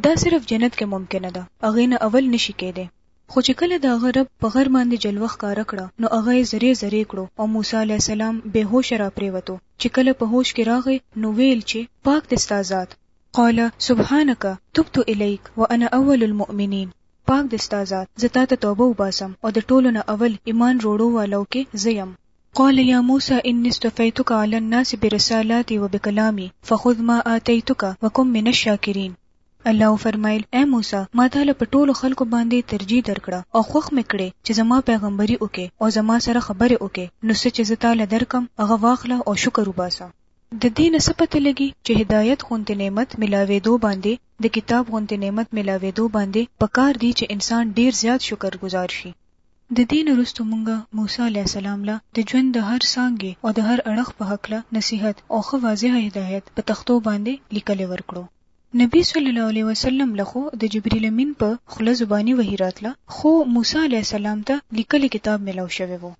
دا صرف جنت کې ممکنه ده هغه نه اول نشي کېده خو چې کله دا غرب په غر باندې جلوخ کار کړه نو هغه زری زری کړو او موسی علی السلام به هوش را پریوتو چې کله په هوش کې راغی نو ویل چې پاک دې ستازات قال سبحانك تبت اليك وانا اول المؤمنين پاک دستا ذات زه تا ته توبه وباسم او د ټولو نه اول ایمان وروړو والو کې زیم قال يا موسى إني استفيتك على الناس برسالاتي وبكلامي فخذ ما آتيتك وكن من الشاكرين الله فرمایل اے موسی ما ته په ټولو خلکو باندې ترجیح درکړه او خوخ میکړې چې زما پیغمبري وکې او زما سره خبرې وکې نو څه چې زه تعالی درکم هغه واخله او شکر وباسه د دین سپته لګي چې هدایت غونته نعمت ملاوېدو باندې د کتاب غونته نعمت ملاوېدو باندې پکار دی چې انسان ډیر زیات شکر گزار شي د دین وروسته مونږه موسی علی السلام له د ژوند د هر سانګي او د هر اړخ په حق له نصيحت او خو واضح هدایت په تختو باندې لیکل ورکړو نبی صلی الله علیه وسلم له د جبرئیل امین په خله زبانی وحی راتله خو موسی علی السلام ته لیکل کتاب ملو شوی وو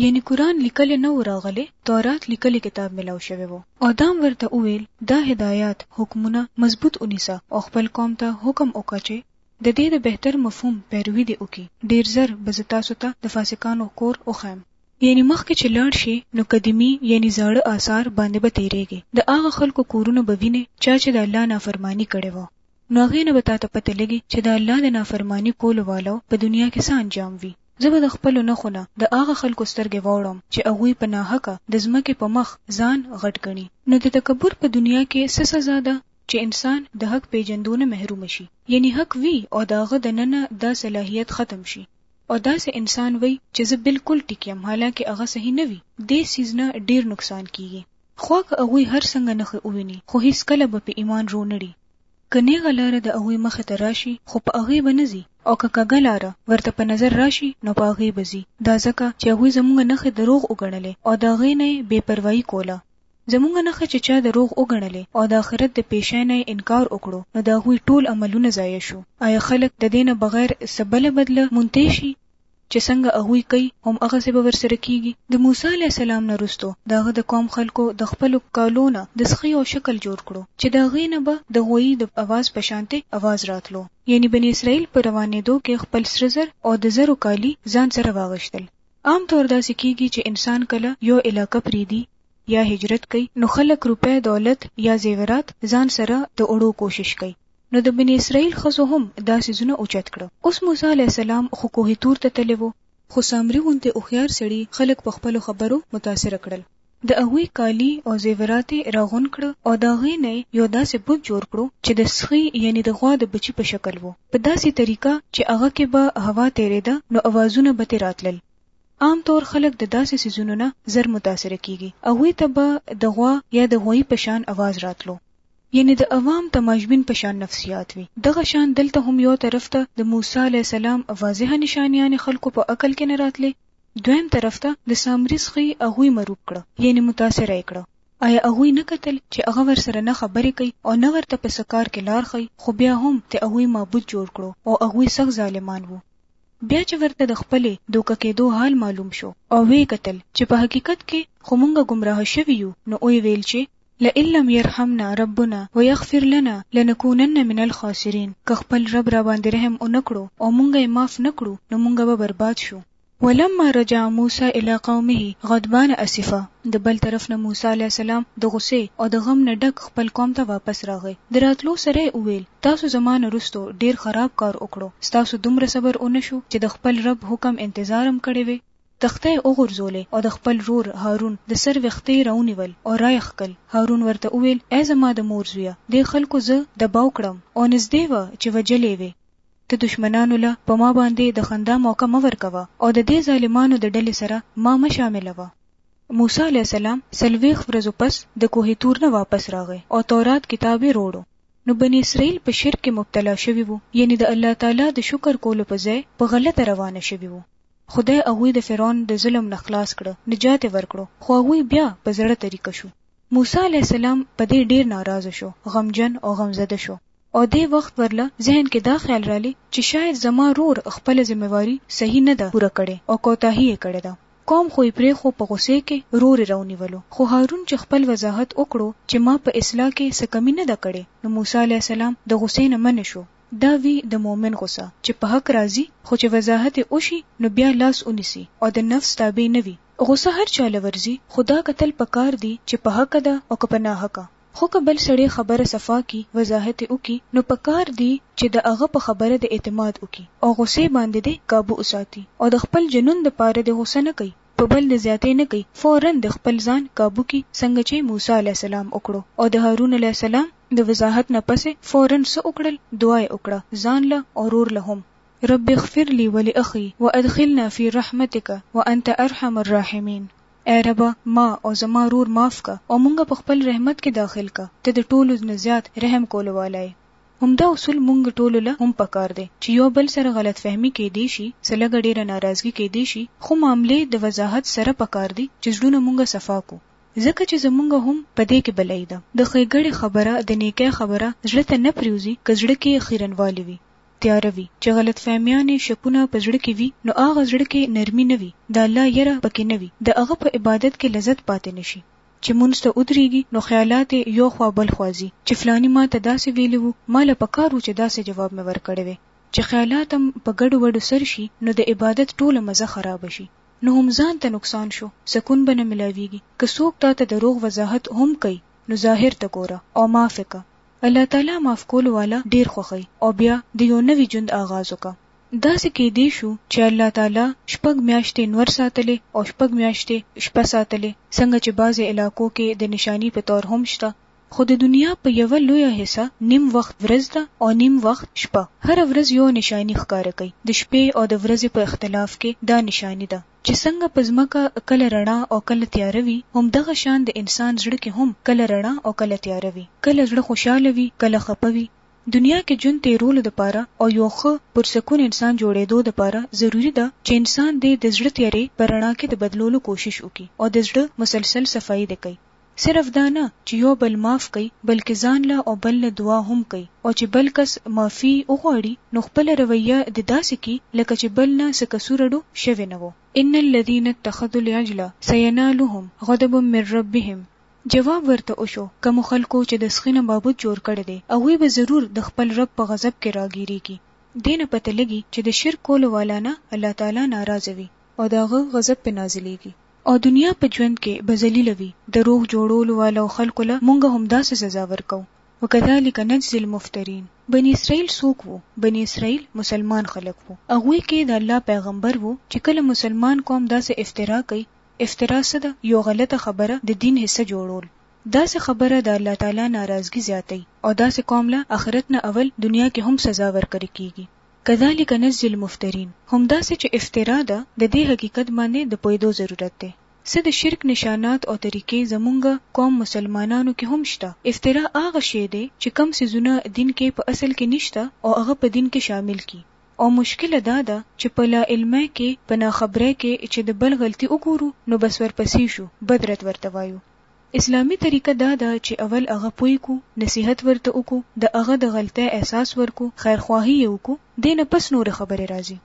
یعنی قران لیکل نه و راغلی تورات لیکل کتاب ملاو شوی وو او دا ورته ویل دا هدایات حکمونه مضبوط ونیسه او خپل قوم ته حکم وکړي د دې د بهتر مفهوم پیروي دی وکي ډیر زر بزتا سوته د فاسقانو کور او خیم یعنی مخکې چې لاړ شي نو قدمی یعنی زړه آثار باندې به تیریږي د هغه خلکو کورونه به ویني چې د الله نافرمانی کړي وو نو هغه نه به تاسو پته لګي چې د الله د نافرمانی کولو والو په دنیا کې څه انجام وي زه به د خپل نه خونه د هغه خلکو سترګې واړم چې هغه په ناحقه د ځمکې په مخ ځان غټ کړي نو د تکبر په دنیا کې څه سزا ده چې انسان د حق پیژندونه محروم شي یعنی حق وی او داغه د نن د صلاحیت ختم شي او دا سه انسان وی چې زه بالکل ټیکم حالانکه هغه صحیح نه وی د سیزنه ډیر نقصان کیږي خو که هغه هر څنګه نه خوونی خو هیڅ کله به په ایمان رونړي کني غلاره د اوی مخه ته راشي خو په هغه بنزي او که کګلاره ورته په نظر راشي نو په هغه بزي دا ځکه چې هغه زمونږ نه خې دروغ وګڼلې او دا غې نه بے پروايي کوله زمونږ نه خې چې چا دروغ وګڼلې او د آخرت د پېښې نه انکار وکړو نو دا هوی ټول عملونه ضایع شو آیا خلک د دینه بغیر سبله بدله مونته شي چې څنګه هغه کوي هم هغه څه به ورسره کیږي د موسی علی السلام نه وروسته داغه د قوم خلکو د خپل کالونه د سخي او شکل جوړ کړو چې دا غینه به د غوي د आवाज په شانته आवाज راتلو یعنی بنی اسرائیل پر روانېدو کې خپل سرزر او د زرو کالی ځان سره واغشتل عام طور دا سکیږي چې انسان کله یو علاقه پریدي یا هجرت کوي نو خلک روپې دولت یا زیورات ځان سره د اړو کوشش کوي نو د بنی اسرائیل خزو هم دا سيزونه اوچت کړ اوس موسی علی السلام خو کوه تور ته تللی وو خو سامری غونته اوخيار سړي خلک په خپل خبرو متاثر کړل د اوی کالی او زیورات راغون کړ او دا غي نه یو داسې بوت جوړ کړو چې د سخي یعنی د غوا د بچی په شکل وو په داسې طریقه چې هغه کې به هوا تیرېده نو اوازونه به تیراتلل عام طور خلک د داسې سيزونو نه زر متاثر کیږي او وي تبه د غوا یا د غوي پشان आवाज راتلو یعنی د عوام تماجبین پشان نفسیات وي دغه شان دلته هم یو طرف ته د موسی علی السلام واضحه نشانیان خلکو په عقل کې نه راتلې دویم طرف ته د سامریس خي هغه مروب کړه یعنی متاثر کړه آیا هغه نه قتل چې هغه ور سره نه خبرې کوي او نه ورته په سکار کې لار خي خو بیا هم ته هغه معبود جوړ کړو او هغه سخت ظالمان وو بیا چې ورته د خپلې دوکه کېدو حال معلوم شو او وی قتل چې په حقیقت کې خو مونږه گمراه شوی یو نو وی ویل چې لئن لم يرحمنا ربنا ويغفر لنا لنكونن من الخاسرين که خپل رب را باندې رحم ونکړو او مونږ یې معاف نکړو نو مونږ به برباد شو ولما رجع موسى الى قومه غضبان اسفا د بل طرف نه موسی علی السلام د غصې او د غم نه ډک خپل قوم ته واپس راغی دراتلو سره ویل تاسو زمانه رستو ډیر خراب کار وکړو تاسو دومره صبر ونه شو چې د خپل رب حکم انتظارم کړی وي تختې وغورځولې او د خپل رور هارون د سر وختې راونیول او رایخ کل هارون ورته وویل ای زما د مور زویا د خلکو زه دباو کړم او نږدې و چې وجلې وي ته دشمنانو له په ما باندې د خندا موقع مور کوه او د دې ظالمانو د ډلې سره ما م شامل وه موسی علی السلام سلويخ ورځو پس د کوه تور نه واپس راغی او تورات کتابه وروړو نو بنی اسرائیل په شرک مبتلا شوی وو یعنی د الله تعالی د شکر کولو په ځای په غلطه روانه شوی وو خدای هغه د فرعون د ظلم نه خلاص کړ نجات ورکړو خو هغه بیا په زړه طریقه شو موسی علی السلام په دې ډیر ناراض شو غمجن او غمزده شو او دې وخت ورله ذهن کې دا خیال رالی چې شاید زما رور خپل ځمېواري صحیح نه ده پوره کړې او کوتاهی یې کړې ده قوم خو پرې خو په غوسه کې رور رونی ولو خو هارون چې خپل وضاحت وکړو چې ما په اصلاح کې څه کمی نه ده کړې نو موسی علی السلام د غوسې نه من شو دا وی د مؤمن غوسه چې په حق راضي خو چې وضاحت وشي نو بیا لاس اونیسي او د نفس تابع نه وي غوسه هر چاله ورزي خدا قتل پکار دی چې په حق ده او که په نه حق خو کبل سړی خبره صفا کی وضاحت وکي نو پکار دی چې د هغه په خبره د اعتماد وکي او غوسه باندې د قابو وساتي او د خپل جنون د پاره د غوسه نه کوي په بل نه زیاتې نه کوي فورن د خپل ځان قابو کی څنګه چې موسی علی السلام وکړو او د هارون علی السلام د وضاحت نه پسې فورن څه وکړل دعا یې وکړه ځان له اورور له هم رب اغفر لي ولأخي وأدخلنا في رحمتك وأنت أرحم الراحمين اے رب ما او زما رور معاف کا او مونږ په خپل رحمت کې داخل کا ته د ټولو نه زیات رحم کولو والای همدا اصول مونږ ټولو له هم پکار دی چې یو بل سره غلط فهمي کې دی شي سلګ ډیره ناراضگی کې دی شي خو معاملې د وضاحت سره پکار دی چې ژوند مونږه صفا کو ځکه چې زمونږ هم په دې کې بلای ده د خېګړې خبره د نیکه خبره زړه ته نه پریوزي کزړه کې خیرنوالي وي تیار وي چې غلط فهمیانې شکونه په زړه کې وي نو هغه زړه کې نرمي نه وي د الله یره پکې نه وي د هغه په عبادت کې لذت پاتې نشي چې مونږ ته ودرېږي نو خیالات یو خوا بل خوازي چې فلانی ما ته داسې ویلو مال په کارو چې داسې جواب مې ورکړې چې خیالاتم په ګډو وډو سر شي نو د عبادت ټوله مزه خراب شي نو هم ځان ته نقصان شو سکون به نه ملاويږي که څوک تا ته د روغ وضاحت هم کوي نو ظاهر ته ګوره او مافقه الله تعالی معاف کول والا ډیر خوخي او بیا د یو نوي ژوند آغاز وکا دا سکه دی شو چې الله تعالی شپږ میاشتې نور ساتلې او شپږ میاشتې شپه ساتلې څنګه چې بعضي علاقو کې د نشانی په تور هم شته خو د دنیا په یو لوی حصہ نیم وخت ورځ ده او نیم وخت شپه هر ورځ یو نشانی ښکار کوي د شپې او د ورځې په اختلاف کې دا نشانی ده چې څنګه پزماکه کله رڼا او کله تیار وي هم دغه شان د انسان زړه کې هم کله رڼا او کله تیار وي کله زړه خوشاله وي کله خپوي دنیا کې جون تیرول د پاره او یو ښه پرسکون انسان جوړېدو د پاره ضروری ده چې انسان دې د زړه تیارې پرانا کې د بدلولو کوشش وکړي او د زړه مسلسل صفائی وکړي صرف دا نه چې یو بل معاف کوي بلکې ځان له او بل له دعا هم کوي او چې بل کس معافي وغواړي نو خپل رویه د داسې کی لکه چې بل نه څه کسورړو شوی نه وو ان الذين اتخذوا العجل سينالهم غضب من ربهم جواب ورته وشو کوم خلکو چې د سخینه بابو جوړ کړي دي او وی به ضرور د خپل رب په غضب کې راګيري کی دینه پته لګي چې د شرک کول والا نه الله تعالی ناراض وي او داغه غضب په نازلېږي او دنیا په ژوند کې بذلیل وي د روح جوړولو والو خلکو له مونږ هم داسې سزا ورکو وکذالک نجزي المفترين بني اسرائیل څوک وو بني اسرائیل مسلمان خلک وو هغه کې د الله پیغمبر وو چې کله مسلمان قوم داسې افترا کوي افترا څه ده یو غلطه خبره د دین حصہ جوړول داسې خبره د الله تعالی ناراضگی زیاتی او داسې قوم له آخرت نه اول دنیا کې هم سزا ورکړي کیږي کذالک نزل مفترین همدا چې افترا ده د دې حقیقت باندې د پویدو ضرورت دی څه د شرک نشانات او طریقې زمونږ قوم مسلمانانو کې هم شته افترا هغه شی دی چې کم سيزونه دین کې په اصل کې نشته او هغه په دین کې شامل کی او مشکل دا ده چې په لا علم کې په ناخبره کې چې د بل غلطي وګورو نو بس ورپسې شو بدرت ورته وایو اسلامی طریقه دا ده چې اول هغه پوي کو نصیحت ورته وکړو د هغه د غلطه احساس ورکو خیرخواهی یې وکړو دین پس نور خبره راځي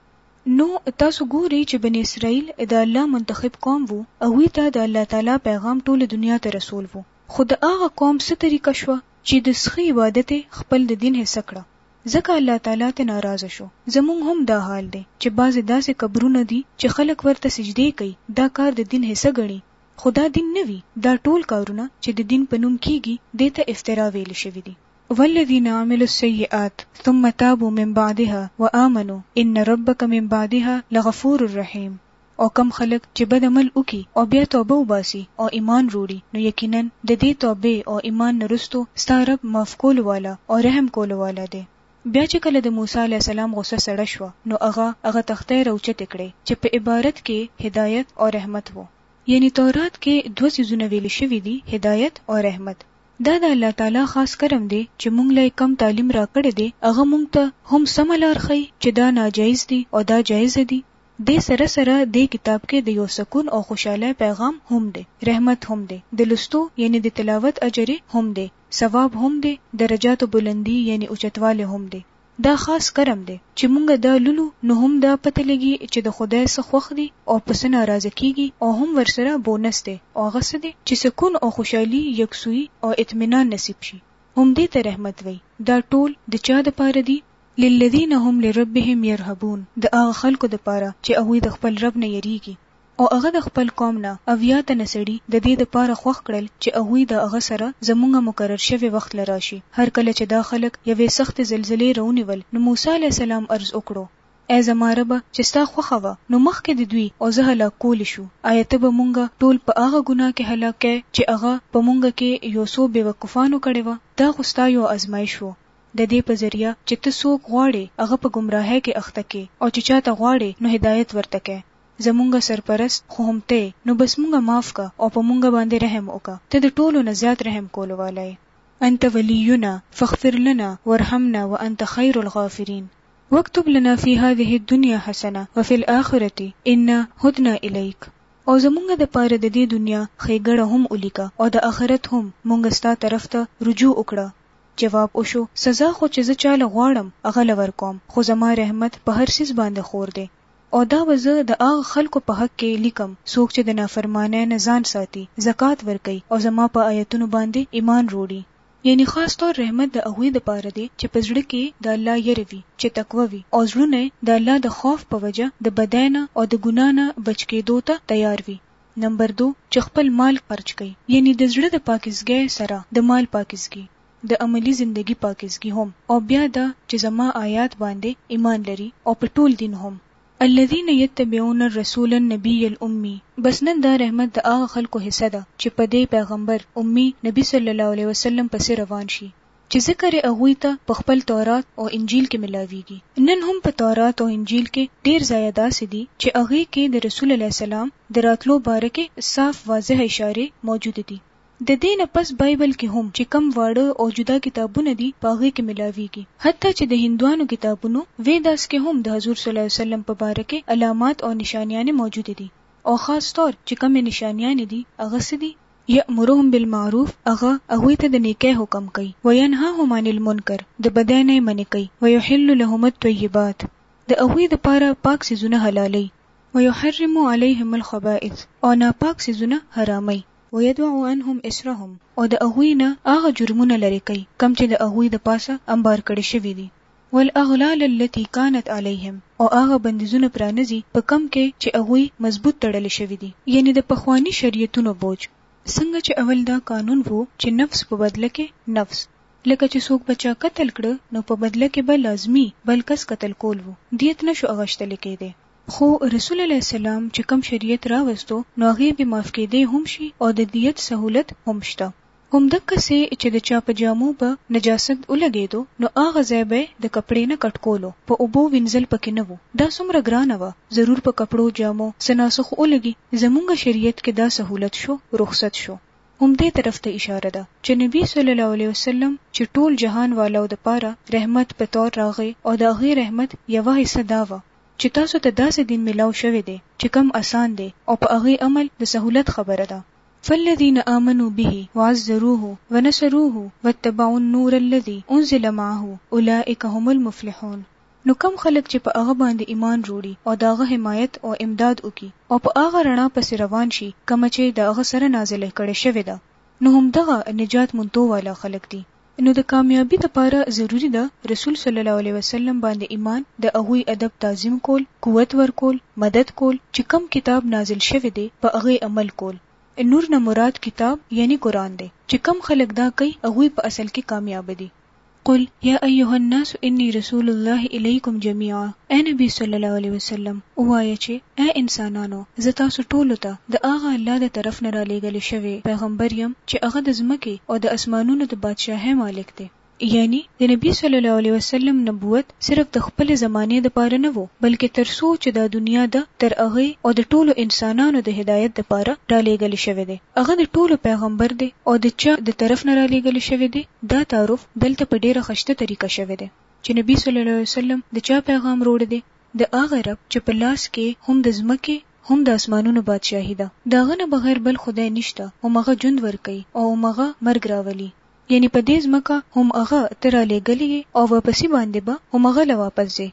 نو تاسو ګورئ چې بنی اسرائیل د الله منتخب قوم وو او ته د الله تعالی پیغام ټول دنیا ته رسول وو خو د هغه قوم څه طریقه شو چې د سخی عبادت خپل د دین حصہ کړه ځکه الله تعالی ته ناراض شو زمونږ هم دا حال دی چې بعضې داسې قبرونه دي چې خلک ورته سجدي کوي دا کار د دین حصہ ګڼي خدا دین نه وي دا ټول کارونه چې د دین په نوم کیږي د ته افترا ویل شوی دي والذین عملوا السیئات ثم تابوا من بعدها وآمنوا ان ربک من بعدها لغفور رحیم او کم خلک چې بد عمل وکي او بیا توبه وباسي او ایمان وروړي نو یقینا د دې توبه او ایمان نرستو ستاره مفقول والا او رحم کول والا دی بیا چې کله د موسی علی السلام غوسه سړه شو نو هغه هغه تختې راوچت کړي چې په عبارت کې هدایت او رحمت وو یعنی تورات کې دوه سيزونه ویل شوي دي هدایت او رحمت دا د الله تعالی خاص کرم دی چې مونږ له کم تعلیم را کړی دی هغه مونږ ته هم سم لار خي چې دا ناجایز دی او دا جایز دی د سره سره د کتاب کې د یو سکون او خوشاله پیغام هم دی رحمت هم دی د لستو یعنی د تلاوت اجر هم دی ثواب هم دی درجات بلندی یعنی اوچتواله هم دی دا خاص کرم دی چې مونږ دا لولو نو هم دا پته لګي چې د خدای څخه خوخ دي او پس ناراضه کیږي او هم ورسره بونس دی او غسه دي چې سکون او خوشحالي یکسوي او اطمینان نصیب شي هم دې ته رحمت وي دا ټول د چا د پاره دي للذین هم لربهم يرهبون د هغه خلکو د پاره چې هغه د خپل رب نه یریږي او هغه د خپل قوم نه او یا د نسړي د دې لپاره خوښ کړل چې هغه د هغه سره زمونږه مقرر شوی وخت لراشي هر کله چې دا خلک یوې سخت زلزلې راونیول نو موسی علی السلام عرض وکړو ای زماربه چې ستا خوخه و نو مخکې د دوی او زه هلا کول شو آیت به مونږه ټول په هغه ګناه کې هلاکه چې هغه په مونږه کې یو څو بیوقفانو کړي و دا خوستا یو ازمایش وو د دې په ذریعہ چې ته څوک غواړي هغه په گمراهۍ کې اخته کې او چې چاته غواړي نو هدایت ورته کې زمونږ سرپرست خو هم ته نو بس مونږه معاف کا او په مونږه باندې رحم وکا ته د ټولو نه زیات رحم کولو والای انت ولينا فاغفر لنا وارحمنا وانت خير الغافرين واكتب لنا في هذه الدنيا حسنه وفي الاخره انا هدنا اليك او زمونږ د پاره د دې دنیا خېګړه هم الیکا او د آخرت هم مونږ ستا طرف ته رجوع وکړه جواب وشو سزا خو چې زه چاله غواړم هغه لور کوم خو زما رحمت په هر سیس باندې خور دی او دا وزه د هغه خلکو په حق کې لیکم څوک چې د نافرمانه نه ځان ساتي زکات ورکي او زما په آیتونو باندې ایمان وروړي یعنی خاص طور رحمت د هغه د پاره دی چې پزړه کې د الله یری وي چې تقوا وي او زړونه د الله د خوف په وجه د بدین او د ګنا نه بچ کېدو ته تیار وي نمبر 2 چې خپل مال خرج کړي یعنی د زړه د پاکیزګۍ سره د مال پاکیزګي د عملی زندگی پاکیزګي هم او بیا دا چې زما آیات باندې ایمان لري او په ټول دین هم الذين يتبعون الرسول النبي الامي بس نن دا رحمت د هغه خلکو حصہ ده چې په دې پیغمبر امي نبی صلی الله علیه وسلم پسې روان شي چې ذکر هغه ته په خپل تورات او انجیل کې ملاويږي نن هم په تورات او انجیل کې ډیر زیاده سدي چې هغه کې د رسول الله سلام د راتلو باره کې صاف واضح اشاره موجود دي د دینه پس بایبل کې هم چې کم واړه او جدا کتابونه دي پاغه کې ملاويږي حتی چې د هندوانو کتابونو ویداس کې هم د حضور صلی الله علیه وسلم په باره کې علامات او نشانیان موجود دي او خاص طور چې کم نشانیان دي هغه سدي یامرهم بالمعروف هغه هغه ته د نیکه حکم کوي وینهاهم عن المنکر د بدانه منی کوي ويحل لهم الطيبات د هغه د پاره پاک سيزونه حلالي ويحرم عليهم الخبائث او ناپاک سيزونه حرامي ويدعو عنهم اسرهم او د اغوی نه هغه جرمونه لري کوي کم چې د اغوی د پاسه انبار کړي شوی دي والاغلال التي كانت عليهم او هغه بندیزونه پرانځي په کم کې چې اغوی مضبوط تړل شوی دي یعنی د پخوانی شریعتونو بوج څنګه چې اول دا قانون وو چې نفس په بدله کې نفس لکه چې څوک بچا قتل کړ نو په بدله کې به لازمی بلکې قتل کول وو دیت نشو اغشتل کېده خو رسول الله سلام چې کوم شریعت راوستو نو هغه به معاف کېدی هم شي او د دیت سہولت هم شته کوم د کسې چې د چا په جامو به نجاست ولګېدو نو هغه ځای د کپړې نه کټکولو په اوبو وینځل پکې نه وو دا څومره ګران و ضرور په کپړو جامو سناسخ ولګي زمونږ شریعت کې دا سہولت شو رخصت شو همدې طرف ته اشاره ده چې نبی صلی الله علیه وسلم چې ټول جهان والو د پاره رحمت په تور راغی او د غیر رحمت یو حصہ دا و چې تاسو ته داسې دین ملاو شوی دی چې کم اسان دی او په هغه عمل د سهولت خبره ده فالذین آمنوا به وعزروه ونصروه واتبعوا النور الذي انزل معه اولئک هم المفلحون نو کم خلک چې په هغه باندې ایمان وروړي او داغه حمایت او امداد وکي او په هغه رڼا پسې روان شي کوم چې داغه سره نازل کړي شوی ده نو هم دغه نجات مونږ والا خلک دي نو د کامیابی لپاره ضروری ده رسول صلی الله علیه وسلم باندې ایمان د هغه ادب تعظیم کول قوت ورکول مدد کول چې کم کتاب نازل شوی دی په هغه عمل کول نور نه مراد کتاب یعنی قران دی چې کم خلک دا کوي هغه په اصل کې کامیاب دي قل یا ایها الناس انی رسول الله الیکم جميعا اے نبی صلی الله علیه وسلم وایا چې اے انسانانو زه تاسو ټولو ته د اغه الله د طرف نه را لېږل شوی پیغمبر يم چې هغه د زمکه او د اسمانونو د بادشاہي مالک دی یعنی د نبی صلی الله علیه وسلم نبوت صرف د خپل زمانه د پاره نه وو بلکې تر څو چې د دنیا د تر هغه او د ټولو انسانانو د هدایت د پاره ډالېګل شوی دی هغه د ټولو پیغمبر دی او د چا د طرف نه رالېګل شوی دی دا تعارف دلته په ډیره خشته طریقه شوی دی چې نبی صلی الله علیه وسلم د چا پیغام وروړ دی د هغه رب چې په لاس کې هم د ځمکه هم د اسمانونو بادشاہي ده داغه نه بغیر بل خدای نشته او مغه جون ور کوي او مغه مرګ راولي یعنی په دې ځمکه هم هغه تر لګلې او واپسی باندې به با هم هغه واپس ځي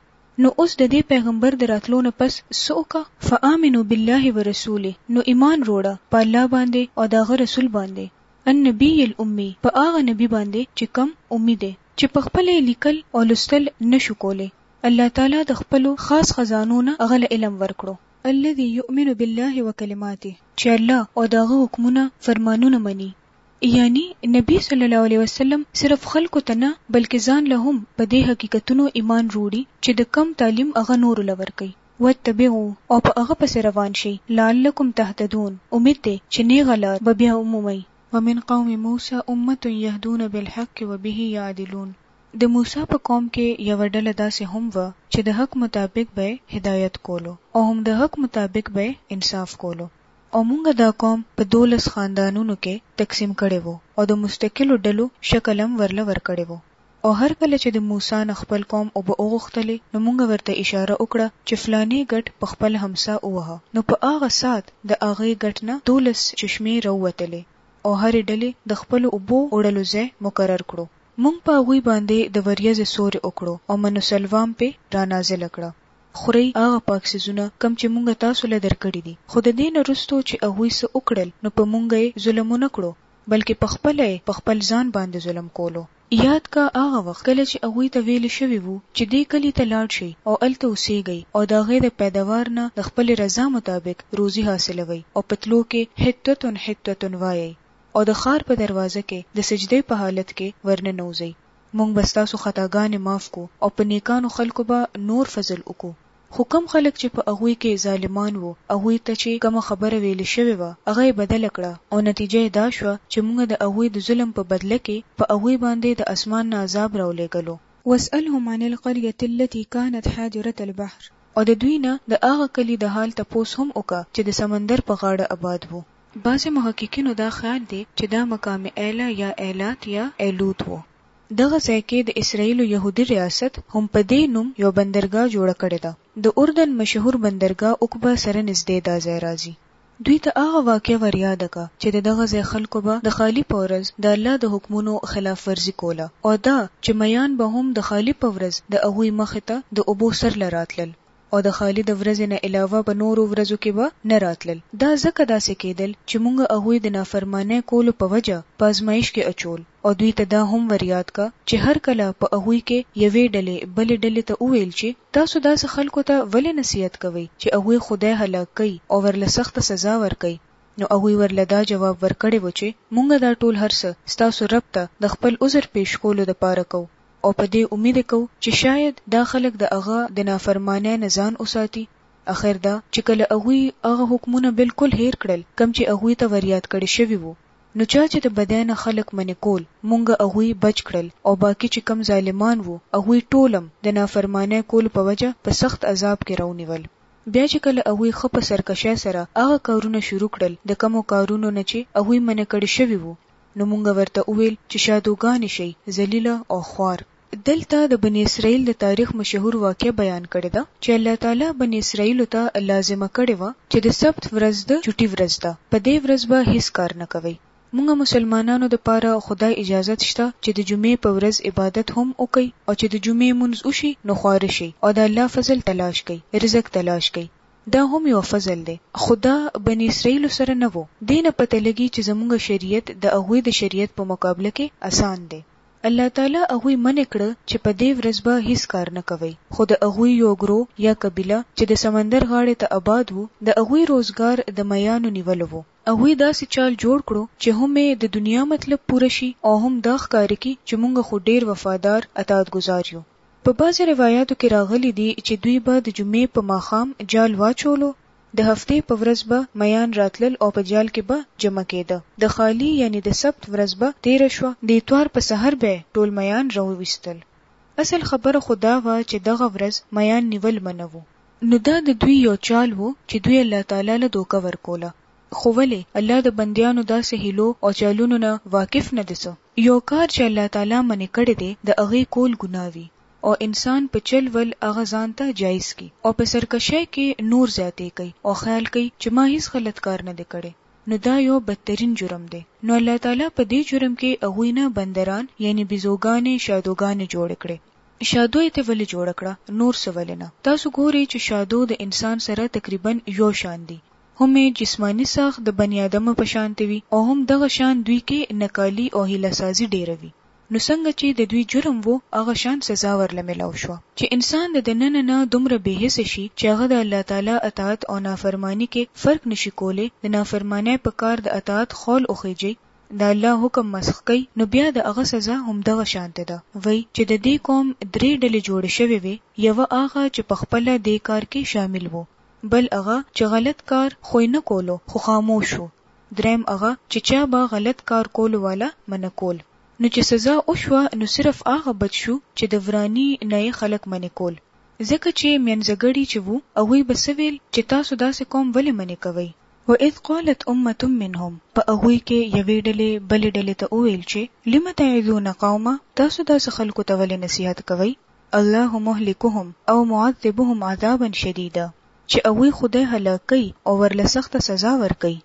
نو اوس د دې پیغمبر د راتلو نه پس سوکا فآمنو بالله ورسوله نو ایمان وروړه په الله باندې او دغه رسول باندې النبي الامي په هغه نبی باندې چې کم امید چې په خپل لیکل او لستل نشو کولې الله تعالی د خپل خاص خزانونو هغه علم ورکړو الذي يؤمن بالله وكلماته چې الله او دغه حکمونه فرمانونه مني یعنی نبی صلی الله علیه وسلم صرف خلکو ته نه بلکې ځان له هم په دې حقیقتونو ایمان وروړي چې د کم تعلیم هغه نور لور کوي وتبعو او په هغه پس روان شي لعلکم تهتدون امید دې چې نه غلار به بیا عمومي ومن قوم موسی امه يهدون بالحق وبه يعدلون د موسی په قوم کې یو ډله داسې هم و چې د حق مطابق به هدایت کولو او هم د حق مطابق به انصاف کولو او موږ دا قوم په دولس خاندانونو کې تقسیم کړي وو او د مستقلو ډلو شکل هم ورله ورکړي وو او هر کله چې د موسی نه خپل قوم او به اوغختلې نو موږ ورته اشاره وکړه چې فلانی ګټ په خپل همسا اوه نو په هغه سات د هغه ګټ نه دولس چشمه راوتلې او هر ډلې د خپل اوبو وړلو ځای مقرر کړو مونږ په غوي باندې د وریځې سوري وکړو او منو سلوام په را نازل کړه خوري هغه پاکسيزونه کم چې مونږ تاسو له درکړي دي خو د دین رستو چې هغه څه وکړل نو په مونږه ظلمونه کړو بلکې په خپل په خپل ځان باندې ظلم کولو یاد کا هغه وخت کله چې هغه ته ویل شوی وو چې دې کلی ته لاړ شي او الته اوسېږي او دا غیر پیداوار نه د خپل رضا مطابق روزي حاصلوي او پتلو کې حتتن حتتن وایي او د خار په دروازه کې د سجده په حالت کې ورننوځي مونږ بستا سو خطاګانې معاف کو او په نیکانو خلکو به نور فضل وکړو حکم خلک چې په هغه کې ظالمان وو هغه ته چې کوم خبره ویل شوې و هغه بدل کړه او نتیجه دا شو چې موږ د هغه د ظلم په بدله کې په هغه باندې د اسمان نه عذاب راولېګلو واسألهم عن القرية التي كانت حاجرة البحر او د دوی نه د هغه کلی د حال تپوس هم وکړه چې د سمندر په غاړه آباد وو بعضې محققینو دا خیال دی چې دا مقام اعلی یا اعلات یا اعلوت وو دغه ځای کې د اسرایل يهودي ریاست هم په دې نوم یو بندرګاه جوړ کړی دا د اردن مشهور بندرګاه عقبه سره نږدې دا ځای راځي دوی ته هغه واقع وریاد کا چې دغه ځای خلکو به د خالی پورز د الله د حکمونو خلاف ورزي کوله او دا چې میان به هم د خالی پورز د اوی مخ ته د ابو سر لراتل او د خالی د ورځې نه علاوه په نورو ورځو کې به نه راتلل دا ځکه داسې کېدل چې موږ هغه د نافرمانه کولو په وجه پازمایش کې اچول او دوی ته دا هم وریاد کا چې هر کله په هغه کې یوې ډلې بلې ډلې ته وویل چې تاسو داسې خلکو ته ولې نصیحت کوئ چې هغه خدای هلاک کوي او ورله سخت سزا ورکوي نو هغه ورله دا جواب ورکړی و چې مونږ دا ټول هرڅه ستاسو رب ته د خپل عذر پیش کولو د پاره کوو او په دې امید کو چې شاید دا خلک د هغه د نافرمانی نه ځان اوساتي اخر دا چې کله هغه هغه حکمونه بالکل هیر کړل کم چې هغه ته وریاد کړی شوی وو نو چا چې د بدن خلک منې کول مونږ هغه بچ کړل او باقی چې کم ظالمان وو هغه ټولم د نافرمانی کول په وجه په سخت عذاب کې راونیول بیا چې کله هغه خپه سرکشه سره هغه کارونه شروع کړل د کوم کارونو نه چې هغه منه کړی شوی وو نو مونږ ورته وویل چې شادوګان شي ذلیل او خوار دلته د بنی اسرائیل د تاریخ مشهور واقع بیان کړی دا چې الله تعالی بنی اسرائیل ته لازمه کړی و چې د سبت ورځ د چټي ورځ ده په دې ورځ به هیڅ کار نه کوي موږ مسلمانانو لپاره خدای اجازه شته چې د جمعې په ورځ عبادت هم وکړي او چې د جمعې منځ وشي نو خوار شي او د الله فضل تلاش کړي رزق تلاش کړي دا هم یو فضل دی خدا بنی اسرائیل سره نه وو دینه پته لګي چې زموږ شریعت د هغوی د شریعت په مقابله کې آسان دی الله تعالی هغه منې کړ چې په دې ورځ به هیڅ کار نه کوي خو د هغه یو ګرو یا قبيله چې د سمندر غاړې ته آباد وو د هغه روزګار د میانو نیول وو هغه داسې چال جوړ کړو چې هم د دنیا مطلب پوره شي او هم د ښکار کې چې مونږ خو ډیر وفادار اطاعت گزار یو په بعض روایتو کې راغلي دي چې دوی به د جمعې په ماخام جال واچولو د هفتې په ورځ به میان راتلل او په جال کې به جمع کېده د خالی یعنی د سبت ورځ به تیر شو د اتوار په سحر به ټول میان راوويستل اصل خبره خدا وا چې دغه ورځ میان نیول منو نو دا د دوی یو چال وو چې دوی الله تعالی له دوکه ورکوله خو ولې الله د بندیانو داسې هلو او چالونو نه واقف نه دسه یو کار چې الله تعالی منې کړی دی د هغه کول ګناوي او انسان په چل ول اغه ځان ته جایز کی او په سرکشه کې نور زیاتې کوي او خیال کوي چې ما هیڅ غلط کار نه دی کړی نو دا یو بدترین جرم دی نو الله تعالی په دې جرم کې اغوینه بندران یعنی بزوګانې شادوګانې جوړ کړي شادو ته ولې جوړ کړه نور سوال نه تاسو ګوري چې شادو د انسان سره تقریبا یو شان دی هم جسمانی ساخت د بنی ادم په شان وي او هم دغه شان دوی کې نکالی او هیله سازي ډیروي نو څنګه چې د دوی جرم وو هغه شان سزا ورله ملو شو چې انسان د دننه نه دومره به حس شي چې هغه د الله تعالی اطاعت او نافرمانی کې فرق نشي کولی د نافرمانی په کار د اطاعت خول اوخیږي د الله حکم مسخ کوي نو بیا د هغه سزا هم دغه شانته ده وای چې د دې قوم درې ډلې جوړ شوي وي یو هغه چې په خپل د کار کې شامل وو بل هغه چې غلط کار خو نه کولو خو خاموش وو دریم هغه چې چا به غلط کار کول والا منکول نو چې سزا وشوه نو صرف هغه بچ شو چې د ورانی نه خلک منې کول ځکه چې منځګړي چې وو او وی بسویل چې تاسو داسې کوم ولې منې کوي و اذ قالت امه منهم فاهوی کې یوې ډلې بلې ډلې ته وویل چې لم تعذون قوم تاسو داسې خلکو ته ولې نصيحت کوي الله مهلكهم او معذبهم عذابا شديدا چې اوی خدای هلاکي او ورله سخت سزا ورکي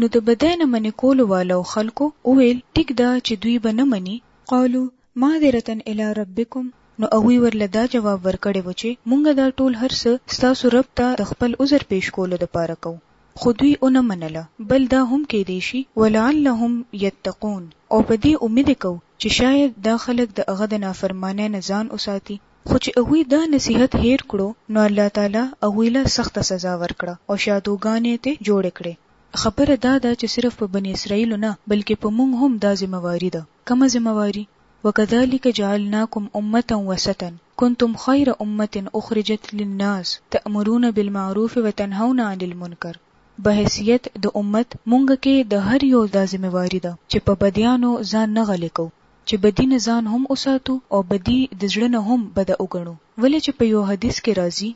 نو د بدای نه منې کولو والو خلکو اوویل ټیک دا چې دوی به نه مني قالو معذرتن الی ربکم نو اوی ورله دا جواب ورکړی و چې مونږ دا ټول هرڅ ستاسو رب ته د خپل عذر پیش کولو لپاره کوو خو دوی اون منله بل دا هم کې دی شي ولعلهم یتقون او په دې امید کو چې شاید دا خلک د هغه د نافرمانه نه ځان وساتي خو چې اوی دا نصیحت هیر کړو نو الله تعالی اوی له سخت سزا ورکړه او شادوګانې ته جوړ کړي خبره دا ده چې صرف په بنی اسرائیل نه بلکې په موږ هم دا ذمہواری ده کومه ذمہواری وكذلك جعلناكم امه وسطا كنتم خير امه اخرجت للناس تأمرون بالمعروف وتنهون عن المنكر بحیثیت د امت مونږ کې د هر یو د ځمېواري ده چې په بدیانو ځان نه غلې کو چې بدی نه ځان هم اوساتو او بدی د ځړه نه هم بد اوګنو ولې چې په یو حدیث کې راځي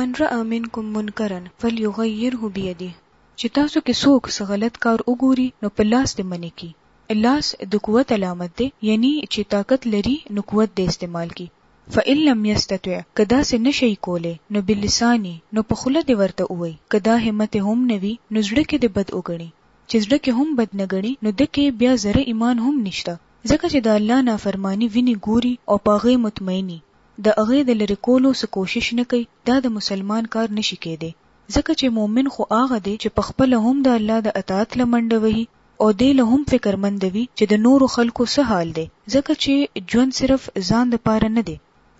من را امنکم منکرن فلیغیره بيدیه چې تاسو کې څوک څه غلط کار وګوري نو په لاس دې منی کی لاس د قوت علامت دی یعنی چې طاقت لري نو قوت دې استعمال کی فإن لم يستطع کدا سه نشي کوله نو بلسانی نو په خوله دې ورته وای کدا همت هم نوي نو زړه کې دې بد وګڼي چې زړه کې هم بد نګړي نو د کې بیا زره ایمان هم نشته ځکه چې د الله نافرمانی ویني ګوري او پاغه مطمئني د هغه د لری کولو څخه کوشش نه کوي دا د مسلمان کار نشي کېده ځکه چې مومن خو هغه دی چې په خپل هم د الله د اطاعت لمنډه وهي او دې له هم فکرمند وي چې د نورو خلکو څه حال دی ځکه چې ژوند صرف ځان د پاره نه دی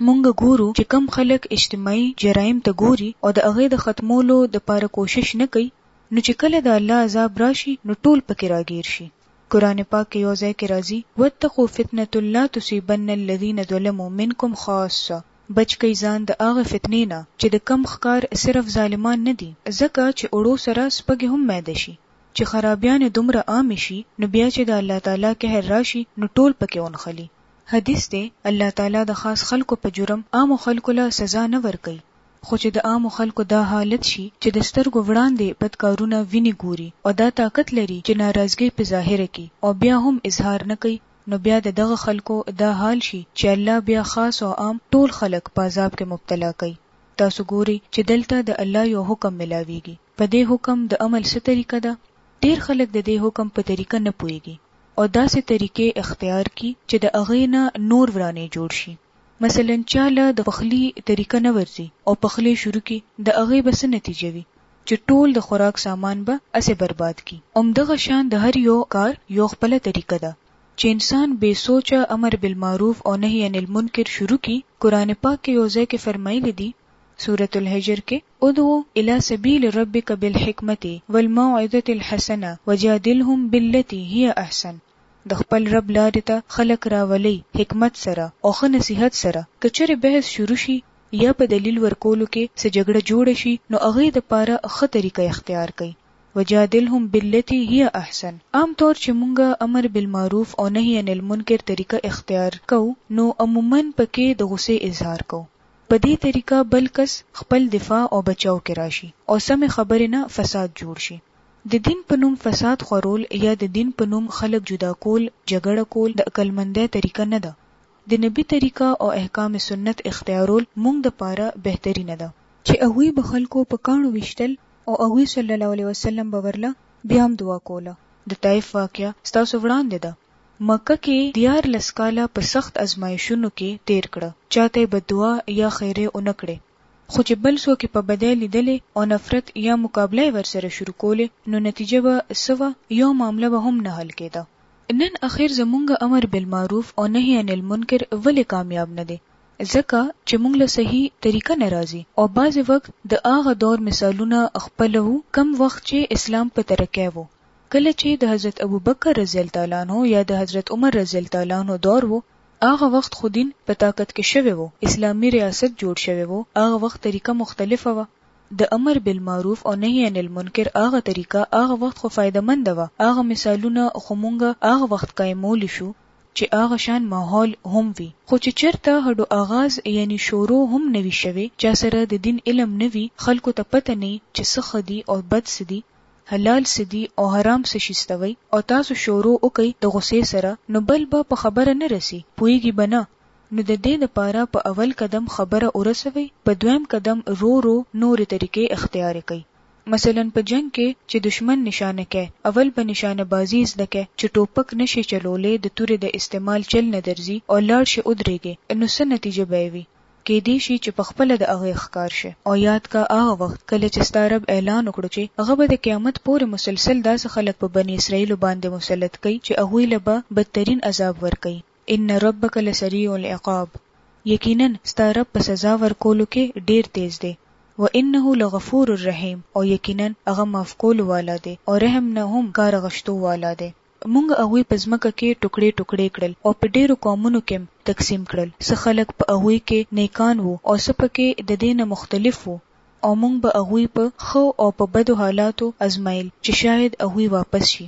مونږ ګورو چې کم خلک اجتماعي جرایم ته ګوري او د هغه د ختمولو د پاره کوشش نه کوي نو چې کله د الله عذاب راشي نو ټول پکې راګیر شي قران پاک یو ځای کې راځي وتقو فتنه لا تصيبن الذين ظلموا منكم خاصه بچ کئ ځان د هغه فتنې نه چې د کم خکار صرف ظالمان نه دي ځکه چې اورو سره سپګې هم مېده شي چې خرابیان دومره عام شي نو بیا چې د الله تعالی قهر راشي نو ټول پکې اونخلي حدیث دی الله تعالی د خاص خلکو په جرم عام خلکو له سزا نه ورکي خو چې د عام خلکو دا حالت شي چې د سترګو وړاندې بدکارونه ویني ګوري او دا طاقت لري چې ناراضګي په ظاهره کوي او بیا هم اظهار نه کوي نو بیا د دغه خلکو دا حال شي چې الله بیا خاص او عام ټول خلک په عذاب کې مبتلا کوي تاسو ګوري چې دلته د الله یو حکم ملاويږي په دې حکم د عمل څه طریقه ده ډیر خلک د دې حکم په طریقه نه پويږي او داسې طریقې اختیار کی چې د اغینا نور ورانه جوړ شي مثلا چاله د پخلی طریقه نه ورزي او پخلی شروع کی د اغې بس نتیجه وي چې ټول د خوراک سامان به اسې برباد کی اوم دغه شان د هر یو کار یو خپل طریقه ده چې انسان بے سوچه امر بالمعروف او نهي عن المنکر شروع کی قران پاک کې یو ځای کې فرمایلی دی سورۃ الحجر کې ادعو الى سبیل ربک بالحکمت والموعظه الحسنه وجادلهم بالتي هي احسن د خپل رب لارې ته خلق راولي حکمت سره او خ نصيحت سره کچره بحث شروع شي یا په دلیل ورکولو کې چې جګړه جوړ شي نو هغه د پاره خه طریقې اختیار کړي وجادلهم بالتي هي احسن عام طور چې مونږه امر بالمعروف او نهي عن المنکر طریقه اختیار کو نو عموما پکې د غصې اظهار کو په دې طریقه بل کس خپل دفاع او بچاو کې راشي او سم خبره نه فساد جوړ شي د دین په نوم فساد خورول یا د دین په نوم خلک جدا کول جګړه کول د عقلمندۍ طریقه نه ده د نبی طریقه او احکام سنت اختیارول مونږ د پاره بهتري نه ده چې هغه به خلکو په کانو وشتل او هغه صلی الله علیه وسلم به ورله بیا هم دعا کوله د طائف واقعیا ستاسو وړاندې ده مکه کې دیار لسکاله په سخت ازمایښونو کې تیر کړه چاته بدوا یا خیره اونکړي خو چې بل څوک په بدای لیدلې او نفرت یا مقابله ورسره شروع کولې نو نتیجه به سوا یو معامله به هم نه حل کېده نن اخیر زمونږ امر بالمعروف او نهی عن المنکر ولې کامیاب نه دی ځکه چې موږ له صحیح طریقه ناراضي او بعض وخت د هغه دور مثالونه خپلو کم وخت چې اسلام په ترکه وو کله چې د حضرت ابوبکر رضی الله تعالی عنہ یا د حضرت عمر رضی الله تعالی عنہ دور وو هغه وخت خودین په طاقت کې شوی وو اسلامي ریاست جوړ شوی وو هغه وخت طریقه مختلفه وه د امر بالمعروف او نهی عن المنکر هغه طریقه هغه وخت خو فائدمند و هغه مثالونه خو مونږه هغه وخت قائمول شو چې هغه شان ماحول هم وي خو چې چرته هډو آغاز یعنی شروع هم نوي شوي چا سره د دین علم نوي خلکو ته پته نه چې څه دي او بد څه دي حلال سدي او حرام څه شيستوي او تاسو شروع وکي د غصې سره نو بل به په خبره نه رسی پويږي بنه نو د دې لپاره په اول قدم خبره ورسوي په دویم قدم رو رو نورې طریقې اختیار کړئ مثلا په جنگ کې چې دشمن نشانه کې اول به نشانه بازی زده کې چې ټوپک نشي چلولې د تورې د استعمال چل نه درځي او لړ شي ودرېږي نو څه نتیجه به وي کې دی شي چې په خپل د هغه ښکار شي او یاد کا هغه وخت کله چې ستارب اعلان وکړو چې هغه به د قیامت پورې مسلسل داسې خلک په بنی اسرائیل باندې مسلط کړي چې هغه لبه بدترین عذاب ورکړي ان ربک لسریع العقاب یقینا ستاره په سزا ورکولو کې ډیر تیز دی و انه لغفور رحیم او یقینا هغه معاف کول والا دی او رحم نه هم کار غشتو والا دی مونږ هغه پزمکه کې ټوکړي ټوکړي کړل او په ډیرو قومونو کې تقسیم کړل څه خلک په هغه کې نیکان وو او څه پکې د دینه مختلف وو او مونږ به هغه په خو او په بدو حالاتو ازمایل چې شاید هغه واپس شي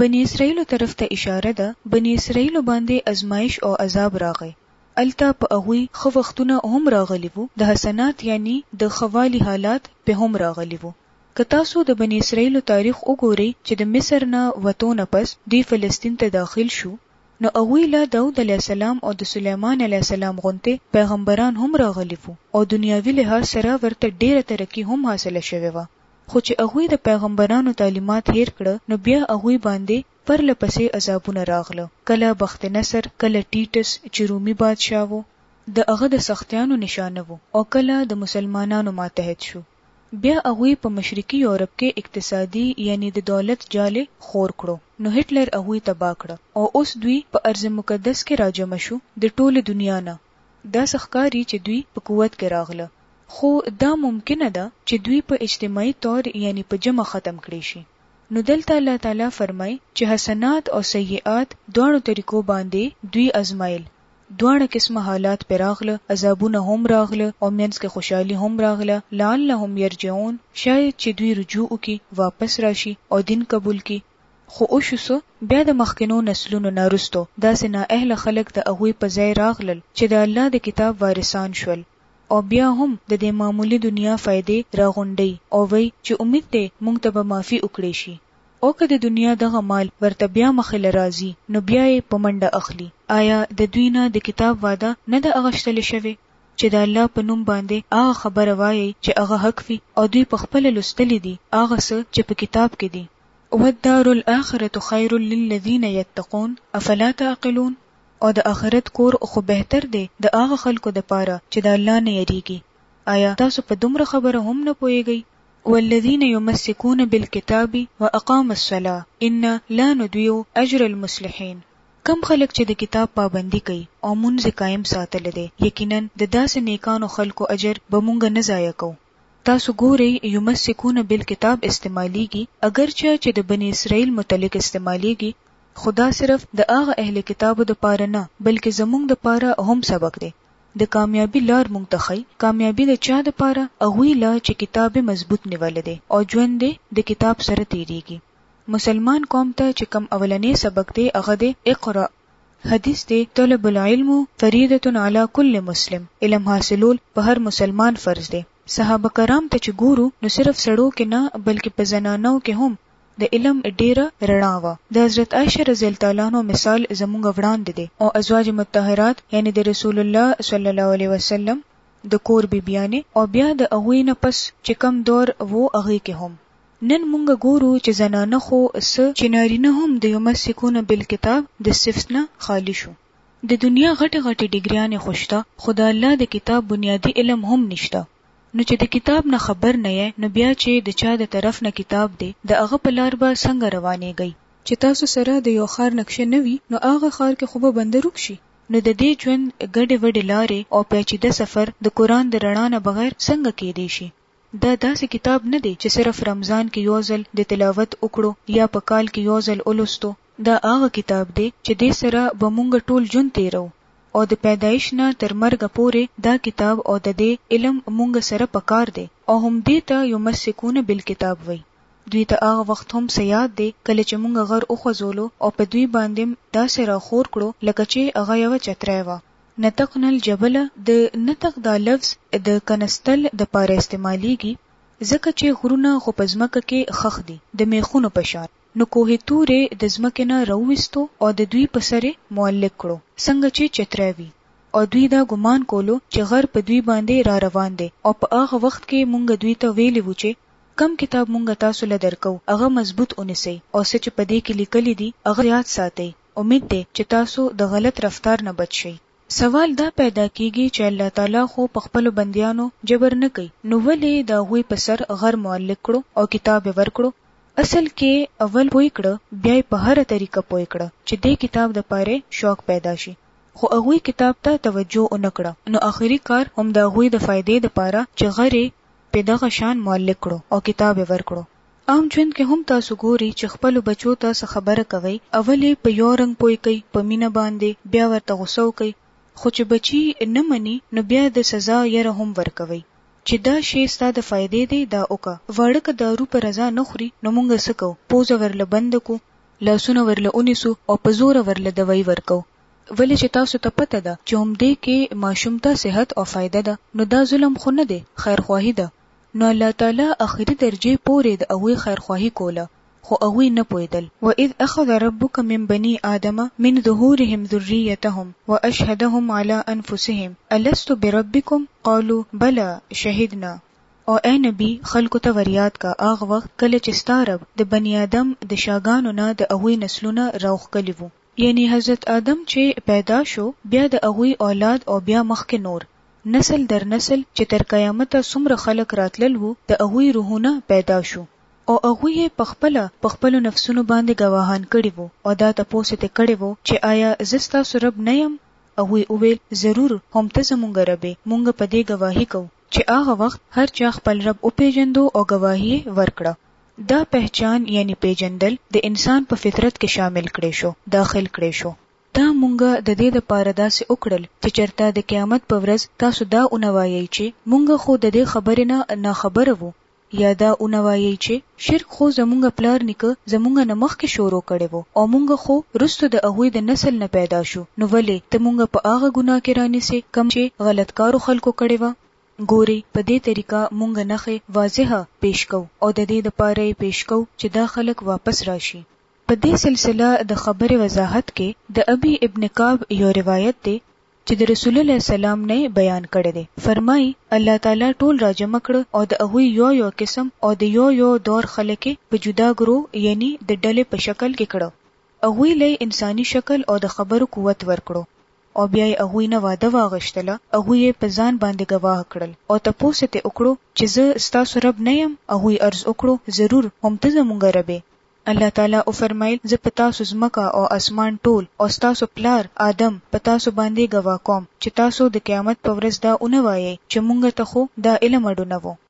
بنی اسرائیل طرف ته اشاره ده بنی اسرائیل باندې ازمایش او عذاب راغی الته په هغه خو وختونه هم راغلی وو د حسنات یعنی د خوالي حالات په هم راغلی وو که تاسو د بنی اسرائیل تاریخ وګورئ چې د مصر نه وتونه پس دی فلسطین ته داخل شو نو اوی له داود علی السلام او د سلیمان علی السلام غونته پیغمبران هم راغلی وو او دنیاوی لحاظ سره ورته ډیره ترقی هم حاصله شوې و خو چې هغه د پیغمبرانو تعلیمات هیر کړ نو بیا هغه باندې پر لپسې عذابونه راغله کله بخت نصر کله ټیټس چې رومي بادشاه وو د هغه د سختیانو نشانه وو او کله د مسلمانانو ماتحت شو بیا هغه په مشرقي یورپ کې اقتصادي یعنی د دولت جاله خور کړو نو هټلر هغه تبا کړ او اوس دوی په ارض مقدس کې راجم شو د ټوله دنیا نه دا سخکاری چې دوی په قوت کې راغله خو دا ممکنه ده چې دوی په اجتماعي طور یعنی په جمع ختم کړي شي نو دلته الله تعالی فرمای چې حسنات او سیئات دواړو طریقو باندې دوی ازمایل دواړه قسمه حالات پر راغله عذابونه هم راغله او منځ کې خوشحالي هم راغله لعلهم يرجعون شاید چې دوی رجوع وکي واپس راشي او دین قبول کړي خو او شوسو بیا د مخکینو نسلونو نارستو دا سنا اهل خلق د اهوی په ځای راغلل چې د الله د کتاب وارسان شول او بیا هم د دې معمولی دنیا فائدې راغونډي او وای چې امید دې مونږ ته به معافي وکړي شي او که د دنیا دغه مال ورته بیا مخله راځي نو بیا یې پمنډه اخلي آیا د دوی نه د کتاب واده نه د اغشتل شوی چې د الله په نوم باندې هغه خبره وایي چې هغه حق وي او دوی په خپل لستلې دي هغه څه چې په کتاب کې دي والدار الآخرة خير للذين يتقون أفلا تعقلون او د آخرت کور خو بهتر دی د هغه خلکو د پاره چې د الله نه یریږي آیا تاسو په دومره خبره هم نه پوهیږئ والذین یمسکون بالکتاب واقام الصلاة ان لا نضيع اجر المصلحین کم خلک چې د کتاب پابندي کوي او مونږ قائم ساتل دي یقینا د داسې نیکانو خلکو اجر به مونږ نه ضایع کوو تاسو ګورئ یمسکون بالکتاب استعمالیږي اگر چې د بنی اسرائیل متعلق استعمالیږي خدا صرف د هغه اهل کتابو د پاره نه بلکې زموږ د پاره هم سبق دی د کامیابی لار مونږ ته خي کامیابی د چا د پاره هغه لا چې کتاب مضبوط نیول دي او ژوند دی د کتاب سره تیریږي مسلمان قوم ته چې کم اولنې سبق دی هغه دی اقرا حدیث دی طلب العلم فریضه علی کل مسلم علم حاصلول په هر مسلمان فرض دی صحابه کرام ته چې ګورو نو صرف سړو کې نه بلکې په زنانو کې هم د علم ډیره رڼا و د حضرت عائشه رضی الله تعالی عنها مثال زموږ وړاندې دي او ازواج مطهرات یعنی د رسول الله صلی الله علیه وسلم د کور بیبیانې او بیا د هغوی نه پس چې کم دور وو هغه کې هم نن مونږ ګورو چې زنانه خو س چې نارینه هم د یمسکون بل کتاب د صفت نه خالی شو د دنیا غټه غټه ډیګریانې خوشته خدا الله د کتاب بنیادی علم هم نشته نو چې د کتاب نه خبر نه یې نو بیا چې د چا د طرف نه کتاب دی د هغه په لار به څنګه روانېږي چې تاسو سره د یو خار نقشه نه وي نو هغه خار کې خوبه بنده روک شي نو د دې ژوند ګډې وډې لارې او پیچیده سفر د قران د رڼا نه بغیر څنګه کېدی شي دا داسې کتاب نه دی چې صرف رمضان کې یو ځل د تلاوت وکړو یا په کال کې یو ځل ولستو دا هغه کتاب دی چې دې سره به مونږ ټول ژوند تیرو او د پیدایش نه تر مرګ پورې دا کتاب او د دې علم مونږ سره پکار دی او هم دې ته یمسکون بالکتاب وای دوی ته هغه وخت هم سیاد دی کله چې مونږ غر او خزولو او په دوی باندې دا سره خور کړو لکه چې هغه یو چتره و نتقن الجبل د نتق دا لفظ د کنستل د پاره استعمالیږي ځکه چې غرونه خو پزمکه کې خخ دي د میخونو په شان نو کوه تورې د ځمکې نه راوېستو او د دوی په سره معلق کړو څنګه چې چتروي او دوی دا ګمان کولو چې غر په دوی باندې را روان دي او په هغه وخت کې مونږ دوی ته ویلي وو چې کم کتاب مونږ تاسو له درکو هغه مضبوط ونیسي او څه چې په دې کې لیکلي دي هغه یاد ساتي امید دی چې تاسو د غلط رفتار نه بچ شئ سوال دا پیدا کیږي چې الله تعالی خو په خپل بندیانو جبر نه کوي نو ولې دا غوي په سر غر معلق کړو او کتاب ورکړو اصل کې اول پوی کړه بیا په هر طریقه پوی کړه چې دې کتاب د پاره شوق پیدا شي خو هغه کتاب ته توجه ونکړه نو آخري کار هم د هغه د فائدې لپاره چې غره پیدا غشان مولک کړو او کتاب یې ورکړو عام ژوند کې هم تاسو ګوري چې خپل بچو ته خبره کوي اولې په یو رنگ پوي کوي په مینه باندې بیا ورته غوسو کوي خو چې بچي نه مني نو بیا د سزا یې هم ورکوي چې دا شی ستاسو د فائدې دی دا وکه وړک دارو پر رضا نه خوري نو مونږ سکو پوز ورله بند کو لاسونه ورله اونیسو او په زور ورله دوي ورکو ولې چې تاسو ته پته ده چې هم دې کې ماشوم ته صحت او فائدہ ده نو دا ظلم خو نه دی خیرخواهی ده نو الله تعالی اخري درجه پورې د اوې خیرخواهی کوله خو هغه نه پویدل و اذ اخذ ربک من بني ادم من ظهورهم ذريتهم واشهدهم على انفسهم الست بربکم قالوا بلى شهدنا او اے نبی خلکو ته وریاد کا اغه وخت کله چې ستارب د بنی آدم د شاګانو نه د اوی نسلونه راوخ کلی وو یعنی حضرت آدم چې پیدا شو بیا د اوی اولاد او بیا مخک نور نسل در نسل چې تر قیامت څومره خلک راتلل وو د اوی روحونه پیدا شو او هغه په خپل په خپل نفسونو باندې گواهان کړي وو او دا تاسو ته کړي وو چې آیا زستا سرب نه يم او وی اویل ضرور هم ته زمونږ رب مونږ په دې گواہی کو چې هغه وخت هر چا خپل رب او پیجندو او گواہی ورکړه دا پہچان یعنی پیجندل د انسان په فطرت کې شامل کړي شو داخل کړي شو دا مونږه د دې د پاره داسې وکړل چې چرته د قیامت په ورځ تاسو دا اونوایي چې مونږ خو د دې خبرې نه نه خبر وو یا دا اونوایي چې شرک خو زمونږ پلار نیکه زمونږ نه مخکې شروع کړي وو او مونږ خو رستو د هغه د نسل نه پیدا شو نو ولې ته مونږ په هغه ګناه کې رانی سي کم چې غلطکارو خلکو کړي وو ګوري په دې طریقه مونږ نخې واضحه پیش کو او د دې د پاره پیش کو چې دا خلک واپس راشي په دې سلسله د خبره وضاحت کې د ابي ابن کعب یو روایت دی چې د رسول الله سلام نه بیان کړی دی فرمای الله تعالی ټول راجمع کړ او د هغه یو یو قسم او د یو یو دور خلک په جدا ګرو یعنی د ډلې په شکل کې کړو هغه له انساني شکل او د خبرو قوت ورکړو او بیا یې هغه نه واده واغشتله هغه یې په ځان باندې گواه کړل او تاسو ته وکړو چې زه ستاسو رب نه يم هغه ارز وکړو ضرور هم ته زمونږ رب الله تعالی او فرمایل زه پتا سوزمکا او اسمان ټول او تاسو پلار آدم پتا سو باندې گوا کوم چې تاسو د قیامت پر ورځ دا اونوایي چې مونږ ته خو دا علم اډونه وو